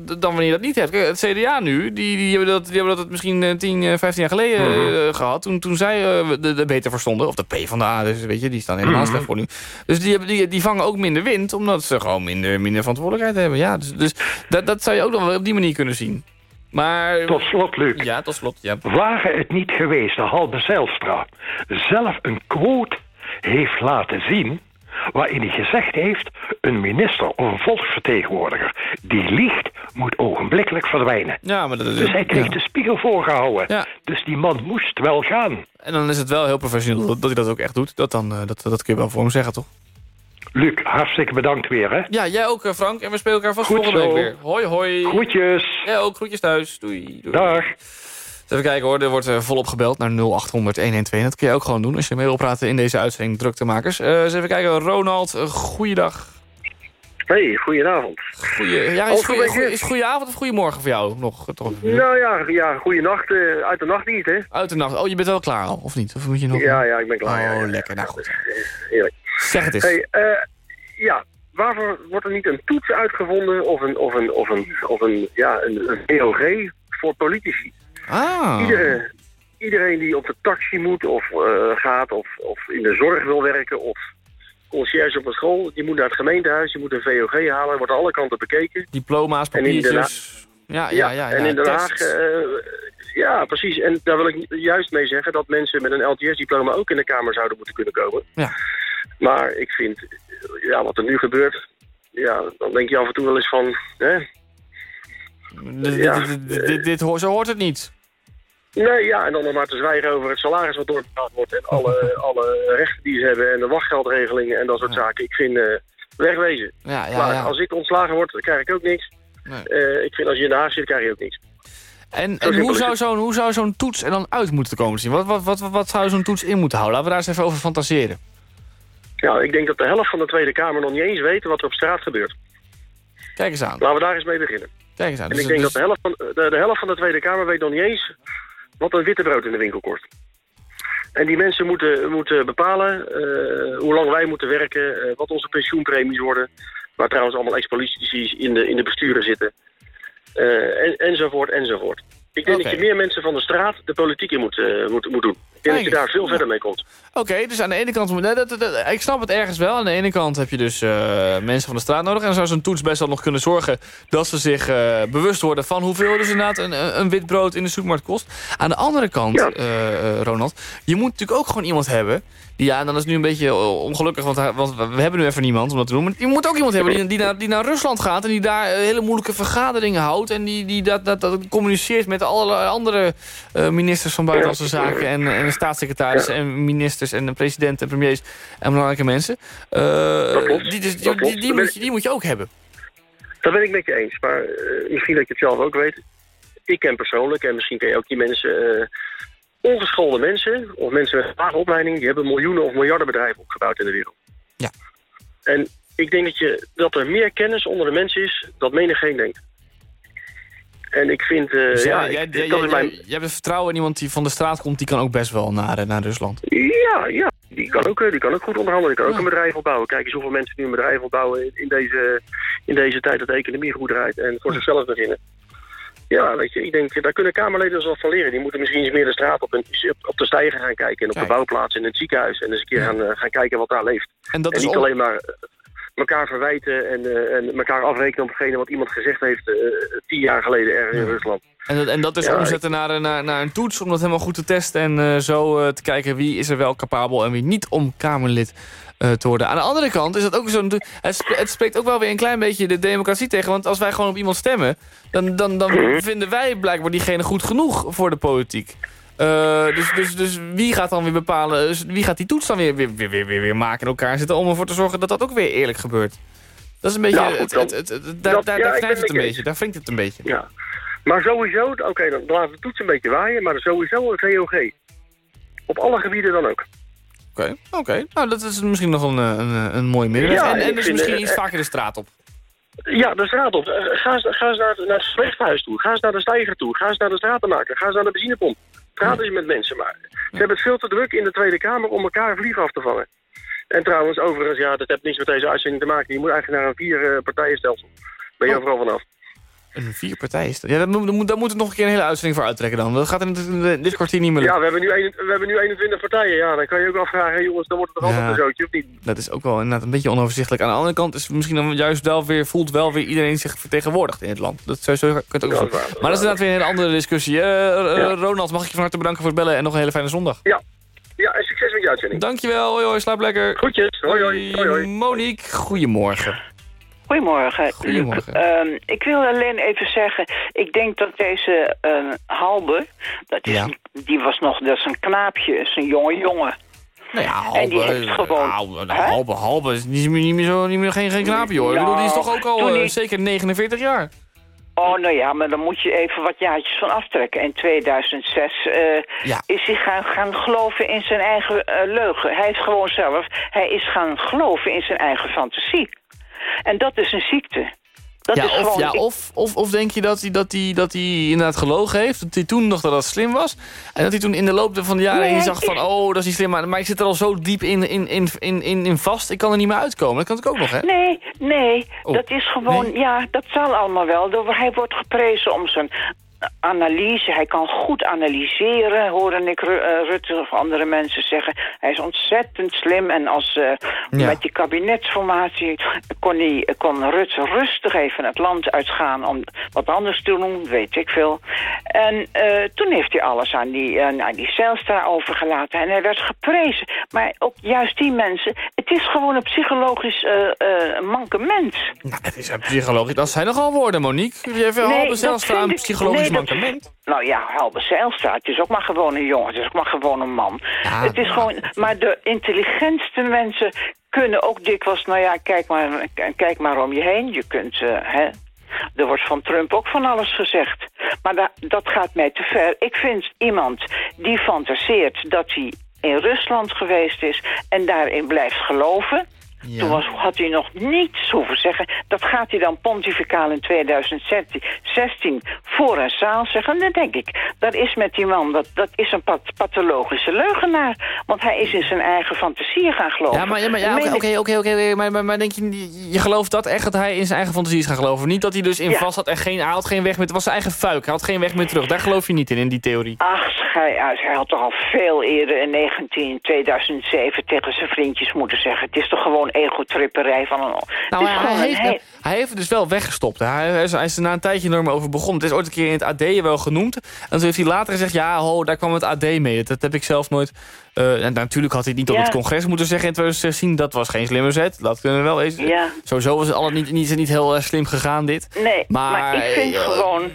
dan wanneer je dat niet hebt. Kijk, Het CDA nu, die, die, hebben, dat, die hebben dat misschien eh, 10, eh, 15 jaar geleden eh, gehad. Toen, toen zij de, de beter verstonden. Of de P van de A, dus weet je, die staan helemaal Mhm. slecht voor nu. Dus die, hebben, die, die vangen ook minder wind, omdat ze gewoon minder, minder verantwoordelijkheid hebben. Ja, dus dus dat, dat zou je ook nog wel op die manier kunnen zien. Maar... Tot slot, Luc. Ja, tot slot, ja. Waren het niet geweest dat Halbe Zijlstra zelf een quote heeft laten zien... waarin hij gezegd heeft... een minister of een volksvertegenwoordiger die liegt... moet ogenblikkelijk verdwijnen. Ja, maar dat is... Dus hij kreeg ja. de spiegel voorgehouden. Ja. Dus die man moest wel gaan. En dan is het wel heel professioneel dat, hij dat ook echt doet. Dat, dan, eh, dat, dat kun je wel voor hem zeggen, toch? Luc, hartstikke bedankt weer, hè? Ja, jij ook, eh, Frank. En we spelen elkaar vast Goed volgende zo. week weer. Hoi, hoi. Groetjes. Ja, ook groetjes thuis. Doei. doei. Dag. Even kijken hoor, er wordt eh, volop gebeld naar 0800 112. Dat kun je ook gewoon doen als je mee wil praten in deze uitzending Druktemakers. Eh eens even kijken, Ronald, uh, goeiedag. Hey, goedenavond. Goeie, ja, is, goeie, goeie- is goedenavond of goedemorgen voor jou? Nog, toch? Nou ja, ja goeienacht. eh uit de nachtdienst, hè? Uit de nacht. Oh, je bent wel klaar al, of niet? Of moet je nog... Ja, ja, ik ben klaar. Oh, ja, ja. lekker. Nou goed. Heerlijk. Zeg het eens. Hey, eh, ja, waarvoor wordt er niet een toets uitgevonden of een, of een, of een, of een, ja, een, een EOG voor politici? Ah. Iedere, iedereen die op de taxi moet of eh, gaat of, of in de zorg wil werken of conciërge op een school, die moet naar het gemeentehuis, die moet een VOG halen, wordt alle kanten bekeken. Diploma's, En papiertjes. Ja, ja, ja. en ja, in Den Haag, eh, ja, precies. En daar wil ik juist mee zeggen dat mensen met een LTS-diploma ook in de Kamer zouden moeten kunnen komen. Ja. Maar ik vind, ja, wat er nu gebeurt, ja, dan denk je af en toe wel eens van... Hè? Dit, Ja. dit, dit, dit, dit hoor- zo hoort het niet. Nee, ja, en dan nog maar te zwijgen over het salaris wat doorbetaald wordt... en alle, alle rechten die ze hebben en de wachtgeldregelingen en dat soort zaken. Ik vind eh, wegwezen. Ja, ja, maar ja. als ik ontslagen word, dan krijg ik ook niks. Eh, ik vind als je in de Haag zit, krijg je ook niks. En, en hoe, zou zo'n, hoe zou zo'n toets er dan uit moeten komen zien? Wat, wat, wat, wat zou zo'n toets in moeten houden? Laten we daar eens even over fantaseren. Ja, ik denk dat de helft van de Tweede Kamer nog niet eens weet wat er op straat gebeurt. Kijk eens aan. Laten we daar eens mee beginnen. Kijk eens aan. En Dus- ik denk dus- dat de helft, van, de, de helft van de Tweede Kamer weet nog niet eens wat een witte brood in de winkel kost. En die mensen moeten, moeten bepalen eh, hoe lang wij moeten werken, eh, wat onze pensioenpremies worden. Waar trouwens allemaal ex-politici in de, in de besturen zitten. Eh, en, enzovoort, enzovoort. Ik denk dat je meer mensen van de straat de politiek in moet, moet, moet doen. Denk dat je daar veel verder mee komt. Oké, dus aan de ene kant... moet- nee, dat, ik snap het ergens wel. Aan de ene kant heb je dus eh, mensen van de straat nodig. En dan zou zo'n toets best wel nog kunnen zorgen... dat ze zich eh, bewust worden van hoeveel dus inderdaad een, een wit brood in de supermarkt kost. Aan de andere kant, eh, Ronald... je moet natuurlijk ook gewoon iemand hebben... Die, ja, en dan is het nu een beetje ongelukkig, want, we hebben nu even niemand om dat te doen. Maar je moet ook iemand hebben die, die, naar, die naar Rusland gaat... en die daar hele moeilijke vergaderingen houdt... en die, die dat, dat, dat communiceert met allerlei andere ministers van Buitenlandse Zaken... en, en staatssecretarissen en ministers en presidenten en premiers... en belangrijke mensen. Eh, die, dus, die, die, die moet je, die moet je ook hebben. Dat ben ik met je eens. Maar eh, misschien dat je het zelf ook weet. Ik ken persoonlijk, en misschien ken je ook die mensen... eh, ongeschoolde mensen, of mensen met een lage opleiding... die hebben miljoenen of miljarden bedrijven opgebouwd in de wereld. Ja. En ik denk dat, je, dat er meer kennis onder de mensen is... dat menigeen denkt. En ik vind... eh, Dus ja, jij, jij, ik- jij, dat is jij- mijn... jij hebt vertrouwen in iemand die van de straat komt... die kan ook best wel naar, eh, naar Rusland. Ja, ja. Die kan, ook, eh, die kan ook goed onderhandelen. Die kan ook een bedrijf opbouwen. Kijk eens hoeveel mensen nu een bedrijf opbouwen in, deze, in deze tijd dat de economie goed draait. En voor zichzelf beginnen. Ja, weet je, ik denk, daar kunnen Kamerleden wel van leren. Die moeten misschien eens meer de straat op, en op, de stijger gaan kijken. En op de bouwplaats en in het ziekenhuis. En eens een keer gaan, eh, gaan kijken wat daar leeft. En dat is niet alleen maar eh, elkaar verwijten en, eh, en elkaar afrekenen op hetgene wat iemand gezegd heeft eh, tien jaar geleden ergens in Rusland. En dat, en dat is Ja, omzetten naar, naar, naar een toets om dat helemaal goed te testen... en eh, zo te kijken wie is er wel capabel en wie niet om Kamerlid te worden. Aan de andere kant is dat ook zo... Het, het spreekt ook wel weer een klein beetje de democratie tegen. Want als wij gewoon op iemand stemmen... dan, dan, dan Mhm. vinden wij blijkbaar diegene goed genoeg voor de politiek. Eh, dus, dus, dus wie gaat dan weer bepalen... dus wie gaat die toets dan weer, weer, weer, weer, maken in elkaar zitten... om ervoor te zorgen dat dat ook weer eerlijk gebeurt? Dat is een beetje... Ja, goed, het, dan- het, het, het- daar dat- daar, ja, daar ik knijpt ben het een beetje. Daar wringt het een beetje. Ja. Maar sowieso, oké, dan laten we de toets een beetje waaien, maar sowieso een VOG. Op alle gebieden dan ook. Oké, oké. Nou, dat is misschien nog een, eh, een, een mooie middenweg. Ja, en en dus misschien eh, iets vaker de straat op. Ja, de straat op. Eh, Ga eens, ga eens naar, het- naar het toe. Ga eens naar de steiger toe. Ga eens naar de stratenmaker. Ga eens naar de benzinepomp. Praat eens met mensen maar. Ze hebben het veel te druk in de Tweede Kamer om elkaar vliegen af te vangen. En trouwens, overigens, ja, dat heeft niks met deze uitzending te maken. Je moet eigenlijk naar een vier eh, partijenstelsel. Ben je overal vanaf. Een vier partijen. Ja, daar moet, daar moet- daar moet het nog een keer een hele uitzending voor uittrekken dan. Dat gaat in, dit- kwartier niet meer Ja, lukken. we hebben, nu een, we hebben nu 21 partijen. Ja, dan kan je ook afvragen, hey, jongens, dan wordt het toch Ja. altijd een zootje, of niet? Dat is ook wel inderdaad een beetje onoverzichtelijk. Aan de andere kant is misschien dan juist wel weer, voelt wel weer iedereen zich vertegenwoordigd in het land. Dat kan het ook Ja, zo. dat is waar, dat is Maar dat is inderdaad weer een hele andere discussie. Eh, eh, Ja. Ronald, mag ik je van harte bedanken voor het bellen en nog een hele fijne zondag. Ja, ja en succes met je uitzending. Dankjewel, hoi hoi, slaap lekker. Groetjes, hoi hoi. hoi, hoi. Monique, goedemorgen. Goedemorgen. Goedemorgen. Luc. Ehm, ik wil alleen even zeggen, ik denk dat deze eh, Halbe, dat is, Ja. die was nog, dat is een knaapje, is een jonge jongen. Nou ja, En die heeft gewoon- halve, Hè? halve, halve is niet, meer- niet meer zo, niet meer geen, geen knaapje hoor. Ik bedoel, die is toch ook al eh, zeker 49 jaar. Oh, nou ja, maar dan moet je even wat jaartjes van aftrekken. In 2006 eh, Ja. is hij gaan, gaan geloven in zijn eigen eh, leugen. Hij is gewoon zelf, hij is gaan geloven in zijn eigen fantasie. En dat is een ziekte. Dat ja, is of, gewoon, ja ik- of, of, of denk je dat hij, dat, hij, dat hij inderdaad gelogen heeft? Dat hij toen nog dat dat slim was? En dat hij toen in de loop van de jaren Nee, heen zag van... ik- oh, dat is niet slim, maar, maar ik zit er al zo diep in, in, in, in, in, vast. Ik kan er niet meer uitkomen. Dat kan natuurlijk ook nog, hè? Nee, nee, Oh, dat is gewoon, nee? ja, dat zal allemaal wel. Door- Hij wordt geprezen om zijn analyse. Hij kan goed analyseren, hoorde ik Ru- eh, Rutte of andere mensen zeggen. Hij is ontzettend slim. En als eh, Ja. met die kabinetsformatie kon, hij, kon Rutte rustig even het land uitgaan... om wat anders te doen, weet ik veel. En eh, toen heeft hij alles aan die, eh, aan die Zijlstra overgelaten. En hij werd geprezen. Maar ook juist die mensen... Het is gewoon een psychologisch eh, eh, mankement. Nou, het is een psychologisch. Dat zijn nogal woorden, Monique. Je wel Nee, zelfs vind een ik- psychologisch nee, dat- mankement. Nou ja, Halbe Zijlstra, het is ook maar gewoon een jongen. Het is ook maar gewoon een man. het is gewoon, maar de intelligentste mensen kunnen ook dikwijls... Nou ja, kijk maar, kijk maar om je heen. Je kunt... eh, hè, er wordt van Trump ook van alles gezegd. Maar da- dat gaat mij te ver. Ik vind iemand die fantaseert dat hij in Rusland geweest is... en daarin blijft geloven... Toen was, had hij nog niets hoeven zeggen. Dat gaat hij dan pontificaal in 2016 voor een zaal zeggen. Dan denk ik, dat is met die man, dat, dat is een pat- pathologische leugenaar. Want hij is in zijn eigen fantasieën gaan geloven. Ja, maar, ja, maar ja, Dat oké, oké, oké, oké, maar, maar, maar denk je, je gelooft dat echt dat hij in zijn eigen fantasie is gaan geloven? Niet dat hij dus in Ja. vast had en geen, hij had geen weg meer, het was zijn eigen fuik, hij had geen weg meer terug. Daar geloof je niet in, in die theorie. Ach, hij, hij had toch al veel eerder in 19, 2007 tegen zijn vriendjes moeten zeggen. Het is toch gewoon egotripperij van een... Nou, het is hij, een heeft, heel- hij heeft het dus wel weggestopt. Hij, hij is, hij is er na een tijdje enorm over begonnen. Het is ooit een keer in het AD wel genoemd. En toen heeft hij later gezegd, ja, ho, daar kwam het AD mee. Dat, dat heb ik zelf nooit... eh, en natuurlijk had hij het niet op het congres moeten zeggen in 2016. Dat was geen slimme zet. Dat kunnen we wel eens. Ja. Sowieso was het al niet, niet, niet heel eh, slim gegaan, dit. Nee, maar, Maar, ik vind eh, gewoon...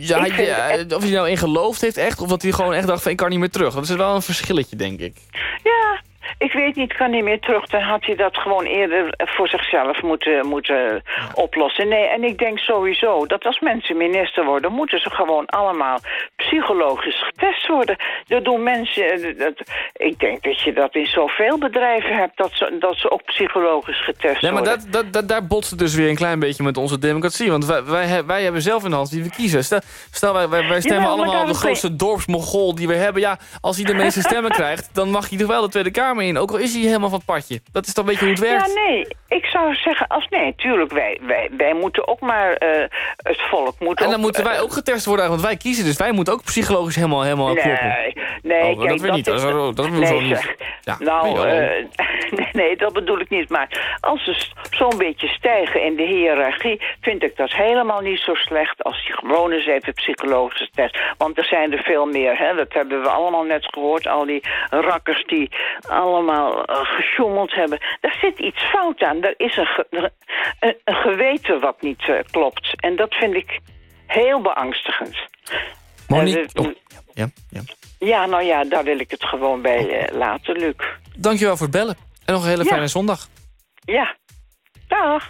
Ja, ik vind ja, of hij nou in geloofd heeft echt, of dat hij gewoon echt dacht van ik kan niet meer terug. Dat is wel een verschilletje, denk ik. Ja, ik weet niet, kan niet meer terug. Dan had hij dat gewoon eerder voor zichzelf moeten, moeten oplossen. Nee, en ik denk sowieso dat als mensen minister worden... moeten ze gewoon allemaal psychologisch getest worden. Dat doen mensen... eh, Dat, ik denk dat je dat in zoveel bedrijven hebt... dat ze, dat ze ook psychologisch getest Ja, maar worden. dat, dat, dat, daar botst het dus weer een klein beetje met onze democratie. Want wij, wij, wij hebben zelf in de hand wie we kiezen. Stel, stel wij, wij, stemmen allemaal op de grootste dorpsmogol die we hebben. Ja, als hij de meeste stemmen krijgt, dan mag hij toch wel de Tweede Kamer in. Ook al is hij helemaal van het padje. Dat is toch een beetje hoe het werkt? Ja, nee. Ik zou zeggen, als nee, tuurlijk, wij, wij, wij moeten ook maar eh, het volk moeten En dan ook, moeten wij eh, ook getest worden, want wij kiezen. Dus wij moeten ook psychologisch helemaal, helemaal Nee, kloppen. nee, Oh, dat weer niet. Dat, is- dat, dat nee, zo niet. Ja, nou, eh, nee, nee, dat bedoel ik niet. Maar als ze zo'n beetje stijgen in de hiërarchie... vind ik dat helemaal niet zo slecht als die gewoon eens even psychologische test. Want er zijn er veel meer, hè. Dat hebben we allemaal net gehoord. Al die rakkers die allemaal eh, gesjoemeld hebben. Daar zit iets fout aan. Er is een, ge- een, een geweten wat niet eh, klopt. En dat vind ik heel beangstigend. Monique, oh, ja, ja. ja, nou ja, daar wil ik het gewoon bij eh, laten, Luc. Dankjewel voor het bellen. En nog een hele Ja. fijne zondag. Ja. Dag.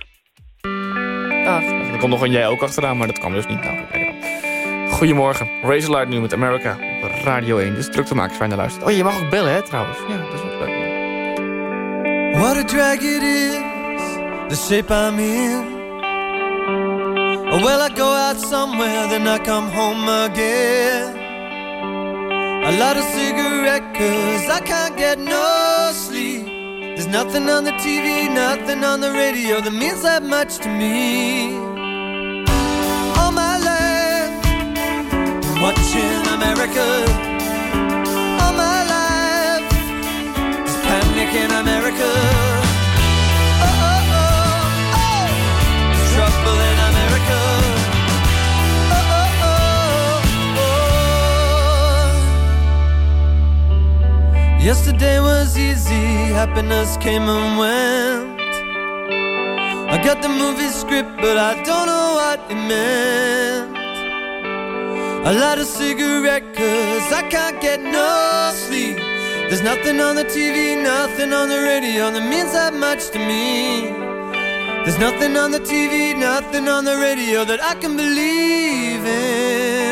Dag. Er komt nog een jij ook achteraan, maar dat kan dus niet. Nou. Goedemorgen. Razorlight nu met America Radio 1. Dus druk te maken, fijn naar luisteren. Oh, je mag ook bellen, hè, trouwens. Ja, dat is wel leuk. What a drag it is, the shape I'm in. Well, I go out somewhere, then I come home again. I light a cigarette, cause I can't get no sleep. There's nothing on the TV, nothing on the radio that means that much to me. Watching America. All my life, panic in America. Oh, oh, oh, oh. trouble in America. Oh, oh, Yesterday was easy, happiness came and went. I got the movie script, but I don't know what it meant. I light a cigarette, cause I can't get no sleep. There's nothing on the TV, nothing on the radio that means that much to me. There's nothing on the TV, nothing on the radio that I can believe in.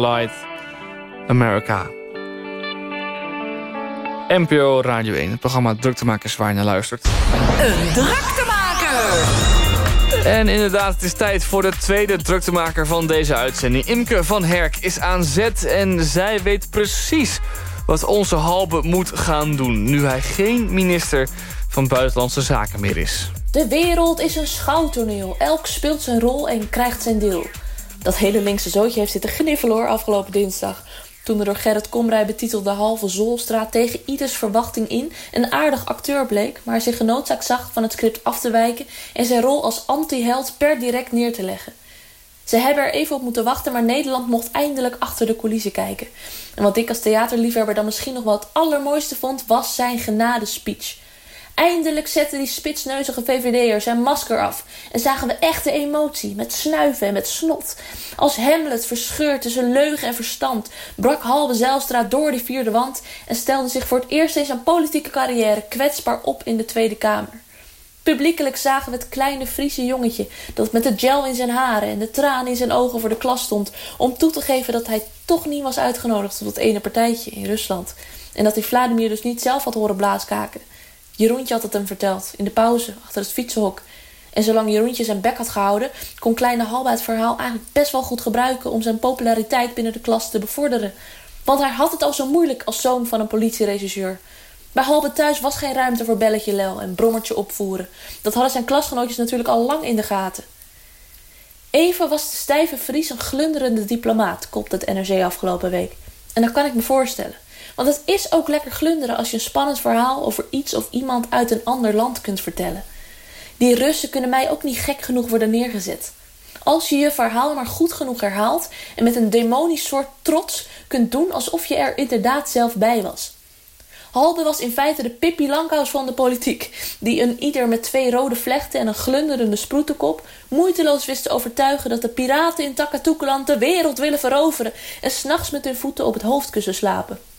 Razorlight America. NPO Radio 1, het programma Druktemakers waar je naar luistert. Een druktemaker! En inderdaad, het is tijd voor de tweede druktemaker van deze uitzending. Imke van Herk is aan zet en zij weet precies wat onze Halbe moet gaan doen... nu hij geen minister van Buitenlandse Zaken meer is. De wereld is een schouwtoneel. Elk speelt zijn rol en krijgt zijn deel. Dat hele linkse zootje heeft zitten gniffelen hoor, afgelopen dinsdag. Toen de door Gerrit Komrij betitelde halve Zolstraat tegen ieders verwachting in... een aardig acteur bleek, maar zich genoodzaakt zag van het script af te wijken... en zijn rol als anti-held per direct neer te leggen. Ze hebben er even op moeten wachten, maar Nederland mocht eindelijk achter de coulissen kijken. En wat ik als theaterliefhebber dan misschien nog wel het allermooiste vond, was zijn genadespeech. Eindelijk zette die spitsneuzige VVD'er zijn masker af en zagen we echte emotie met snuiven en met snot. Als Hamlet verscheurd tussen leugen en verstand brak Halbe Zijlstra door die vierde wand en stelde zich voor het eerst in zijn politieke carrière kwetsbaar op in de Tweede Kamer. Publiekelijk zagen we het kleine Friese jongetje dat met de gel in zijn haren en de tranen in zijn ogen voor de klas stond om toe te geven dat hij toch niet was uitgenodigd tot het ene partijtje in Rusland en dat hij Vladimir dus niet zelf had horen blaaskaken. Jeroentje had het hem verteld, in de pauze, achter het fietsenhok. En zolang Jeroentje zijn bek had gehouden... kon kleine Halba het verhaal eigenlijk best wel goed gebruiken... om zijn populariteit binnen de klas te bevorderen. Want hij had het al zo moeilijk als zoon van een politieregisseur. Bij Halbe thuis was geen ruimte voor belletje lel en brommertje opvoeren. Dat hadden zijn klasgenootjes natuurlijk al lang in de gaten. Even was de stijve Fries een glunderende diplomaat... kopt het NRC afgelopen week. En dat kan ik me voorstellen... Want het is ook lekker glunderen als je een spannend verhaal over iets of iemand uit een ander land kunt vertellen. Die Russen kunnen mij ook niet gek genoeg worden neergezet. Als je je verhaal maar goed genoeg herhaalt en met een demonisch soort trots kunt doen alsof je er inderdaad zelf bij was. Halbe was in feite de Pippi Langkous van de politiek, die een ieder met twee rode vlechten en een glunderende sproetenkop moeiteloos wist te overtuigen dat de piraten in Takatoekeland de wereld willen veroveren en s'nachts met hun voeten op het hoofdkussen slapen.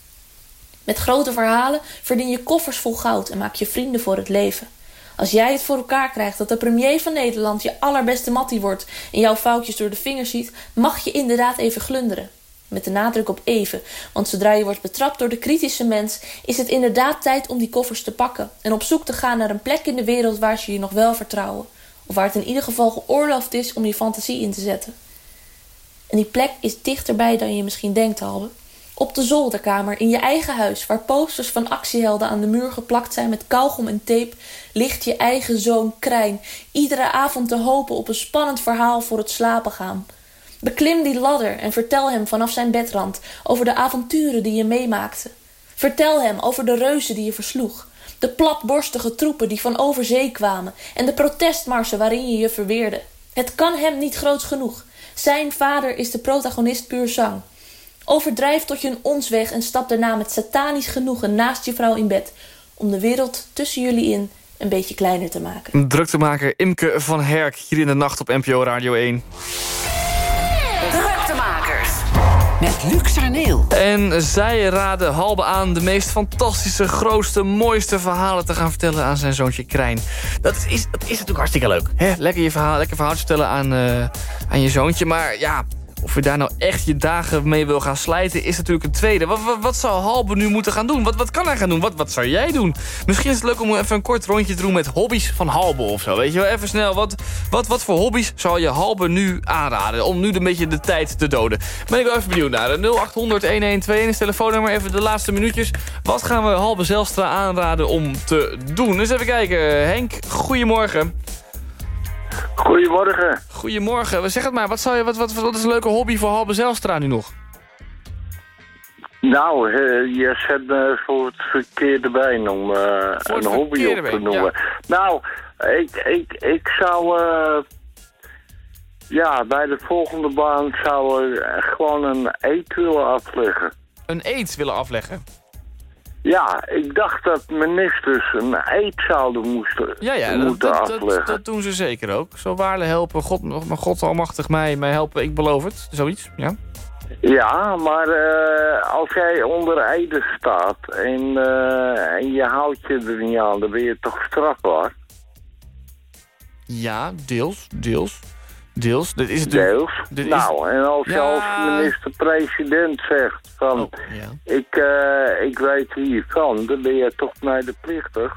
Met grote verhalen verdien je koffers vol goud en maak je vrienden voor het leven. Als jij het voor elkaar krijgt dat de premier van Nederland je allerbeste mattie wordt en jouw foutjes door de vingers ziet, mag je inderdaad even glunderen. Met de nadruk op even, want zodra je wordt betrapt door de kritische mens, is het inderdaad tijd om die koffers te pakken en op zoek te gaan naar een plek in de wereld waar ze je nog wel vertrouwen. Of waar het in ieder geval geoorloofd is om je fantasie in te zetten. En die plek is dichterbij dan je misschien denkt, Halbe. Op de zolderkamer in je eigen huis, waar posters van actiehelden aan de muur geplakt zijn met kauwgom en tape, ligt je eigen zoon Krijn iedere avond te hopen op een spannend verhaal voor het slapen gaan. Beklim die ladder en vertel hem vanaf zijn bedrand over de avonturen die je meemaakte. Vertel hem over de reuzen die je versloeg, de platborstige troepen die van over zee kwamen en de protestmarsen waarin je je verweerde. Het kan hem niet groots genoeg. Zijn vader is de protagonist puur zang. Overdrijf tot je een ons weg en stap daarna met satanisch genoegen naast je vrouw in bed... om de wereld tussen jullie in een beetje kleiner te maken. Druktemaker Imke van Herk hier in de nacht op NPO Radio 1. Druktemakers. met Luc Sarneel. En zij raden Halbe aan de meest fantastische, grootste, mooiste verhalen te gaan vertellen aan zijn zoontje Krijn. Dat is, dat is natuurlijk hartstikke leuk. Hè? Lekker je verhaal, lekker verhaal vertellen aan, eh, aan je zoontje. Maar ja, of je daar nou echt je dagen mee wil gaan slijten... is natuurlijk een tweede. Wat, wat, wat zou Halbe nu moeten gaan doen? Wat, wat kan hij gaan doen? Wat, wat zou jij doen? Misschien is het leuk om even een kort rondje te doen met hobby's van Halbe of zo. Weet je wel, even snel. Wat, wat, wat voor hobby's zou je Halbe nu aanraden? Om nu een beetje de tijd te doden. Ben ik wel even benieuwd naar. 0800-1121 is telefoonnummer. Even de laatste minuutjes. Wat gaan we Halbe Zelstra aanraden om te doen? Dus even kijken. Henk, goedemorgen. Goedemorgen. Goedemorgen. Zeg het maar, wat, zou je, wat, wat, wat is een leuke hobby voor Halbe Zelstra nu nog? Nou, eh, je zet me voor het verkeerde been om eh, een hobby op te noemen. Nou, ik, ik, ik zou... eh, ja, bij de volgende baan zou ik gewoon een eet willen afleggen. Een eet willen afleggen? Ja, ik dacht dat ministers een eet zouden moesten, Ja, ja, dat, moeten dat, dat, afleggen. dat doen ze zeker ook. Zo waarlijk helpen, God, maar God almachtig mij, mij helpen, ik beloof het. Zoiets, ja. Ja, maar eh, als jij onder Ede staat en, eh, en je houdt je er niet aan, dan ben je toch strafbaar? Ja, deels, deels. Deels, dit is natuurlijk... Deels. dit is- nou, en als je Ja. als minister-president zegt van... Oh, ik, eh, ik weet hiervan, dan ben je toch medeplichtig.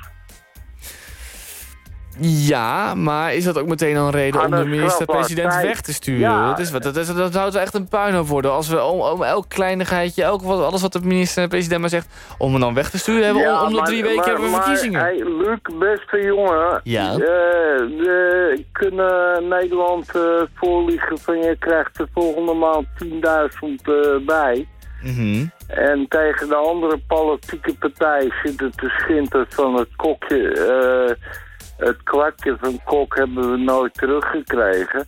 Ja, maar is dat ook meteen een reden om de is minister-president weg te sturen? Ja. Dat, is wat, dat, is, dat houdt echt een puinhoop worden. Als we om, om elk kleinigheidje, elk, wat, alles wat de minister-president maar zegt... om hem dan weg te sturen, hebben we om, om de maar- drie weken maar- hebben we maar, verkiezingen. hey, Luc, beste jongen. Ja? eh, de, kunnen Nederland eh voorliegen van je krijgt de volgende maand 10.000 eh, bij. Mhm. En tegen de andere politieke partij zitten te schinden van het kokje... eh, het kwartje van kok hebben we nooit teruggekregen.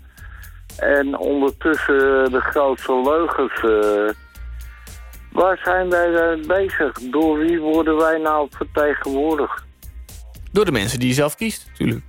En ondertussen de grootste leugens... eh, waar zijn wij mee bezig? Door wie worden wij nou vertegenwoordigd? Door de mensen die je zelf kiest, natuurlijk.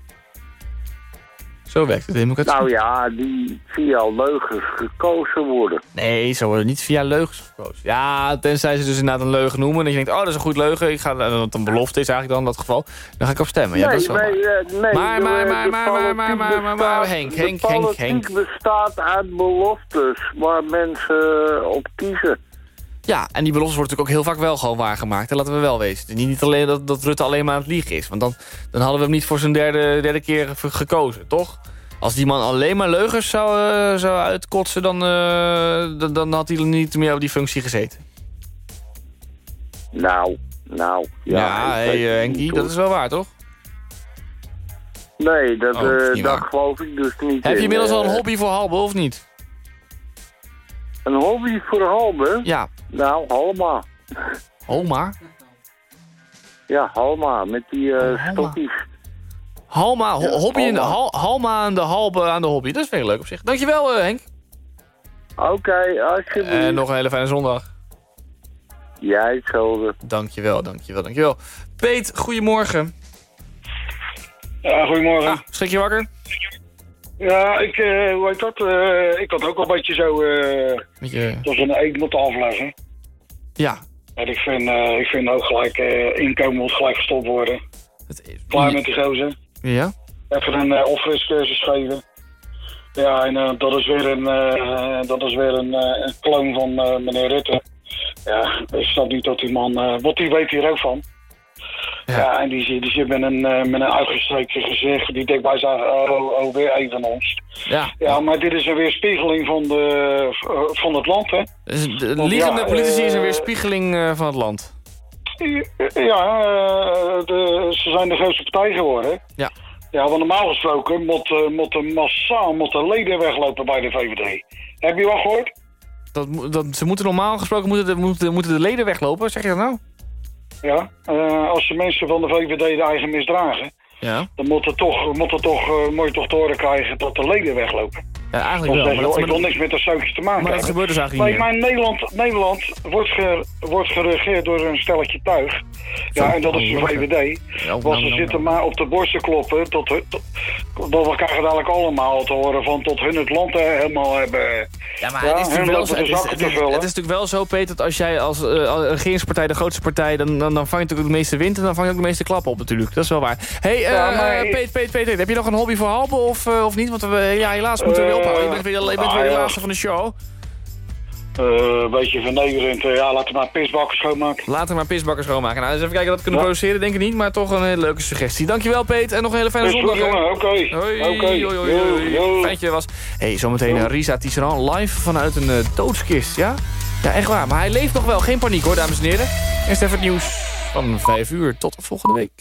Zo werkt de democratie. Nou ja, die via leugens gekozen worden. Nee, zo worden niet via leugens gekozen. Ja, tenzij ze dus inderdaad een leugen noemen. En dat je denkt, oh, dat is een goed leugen. Ik ga, wat een belofte is eigenlijk dan in dat geval. Dan ga ik op stemmen. Ja, dat is wel nee, eh, nee, Maar, maar, maar, maar, maar, maar, maar, Henk, Henk, Henk, Henk. bestaat uit beloftes waar mensen op kiezen. Ja, en die beloftes worden natuurlijk ook heel vaak wel gewoon waargemaakt. Dat laten we wel weten. Niet, niet alleen dat, dat Rutte alleen maar aan het liegen is. Want dan, dan hadden we hem niet voor zijn derde, derde keer gekozen, toch? Als die man alleen maar leugens zou, eh, zou uitkotsen... Dan, eh, dan, dan had hij niet meer op die functie gezeten. Nou, nou. Ja, Ja, hey, het Henkie, dat is wel waar, toch? Nee, dat, Oh, dat eh, geloof ik dus niet Heb je in, inmiddels al een hobby voor Halbe, of niet? Een hobby voor Halbe? Ja. Nou, Halma. Halma? Ja, Halma, met die Halma. stokjes. Halma, ho- Ja, hobby in de, hal, Halma aan de halbe aan de hobby. Dat is weer leuk op zich. Dankjewel, eh, Henk. Oké, alsjeblieft. En nog een hele fijne zondag. Jij hetzelfde. Dankjewel, dankjewel, dankjewel. Peet, goedemorgen. Ja, goedemorgen. Ah, schrik je wakker? Ja, ik, eh, hoe heet dat? Eh, ik had ook al een beetje zo, eh Beetje... dat een eet moeten afleggen. Ja. En ik vind, eh, ik vind ook gelijk, eh, inkomen moet gelijk gestopt worden. Klaar met die gozer. Ja? Even een uh, opfriscursus geven. Ja, en eh, dat is weer een, eh, dat is weer een, eh, een kloon van eh, meneer Rutte. Ja, ik snap niet dat die man, eh wat die weet hier ook van. Ja, en die, zit- die zit met een, eh, met een uitgestreken gezicht. Die denkt bij zijn, oh, oh, weer even ons. Ja. Ja, maar dit is een weerspiegeling van, de, van het land, hè. Dus de liegende politici is een eh, weerspiegeling eh, van het land. Ja, eh, de, ze zijn de grootste partij geworden. Ja. Ja, want normaal gesproken moet, eh, moet massaal moet de leden weglopen bij de VVD. Heb je wel gehoord? Dat, dat, ze moeten normaal gesproken moeten de, moeten, moeten de leden weglopen, zeg je dat nou? Ja. Eh, als de mensen van de VVD de eigen misdragen, Ja. dan moet, er toch, moet, er toch, eh, moet je toch te horen krijgen dat de leden weglopen. Ja, eigenlijk wel. Maar dat, ik wil niks met de zoutjes te maken maar dat gebeurt dus eigenlijk niet maar Nederland, Nederland wordt, ge, wordt geregeerd door een stelletje tuig. Ja, en dat is de Oh, VVD. Ja, Want nou, ze nou, zitten maar op de borst te kloppen. Tot, tot, dat we krijgen dadelijk allemaal te horen van tot hun het land helemaal hebben. Ja, maar het, is natuurlijk wel zo, de het, is, zakken het, te is, vullen. het is natuurlijk wel zo, Peter, dat als jij als eh, regeringspartij de grootste partij... Dan, dan, dan vang je natuurlijk de meeste wind en dan vang je ook de meeste klappen op natuurlijk. Dat is wel waar. hey, eh eh, Peter, Peter, Peter, heb je nog een hobby voor Halbe of, of niet? Want we, ja, helaas moeten we ophouden. Je bent weer, je bent ah, weer de laatste van de show. Eh, een beetje vernederend. eh, ja, laten we maar pisbakken schoonmaken. Later maar pisbakken schoonmaken. Nou, eens even kijken wat we kunnen produceren, denk ik niet. Maar toch een hele leuke suggestie. Dankjewel, Peet. En nog een hele fijne zondag. Oké. Oké. Fijn dat je was. hey, zometeen eh, Risa Tisserand live vanuit een eh, doodskist, ja? Ja, echt waar. Maar hij leeft nog wel. Geen paniek hoor, dames en heren. Eerst even het nieuws van 5 uur. Tot volgende week.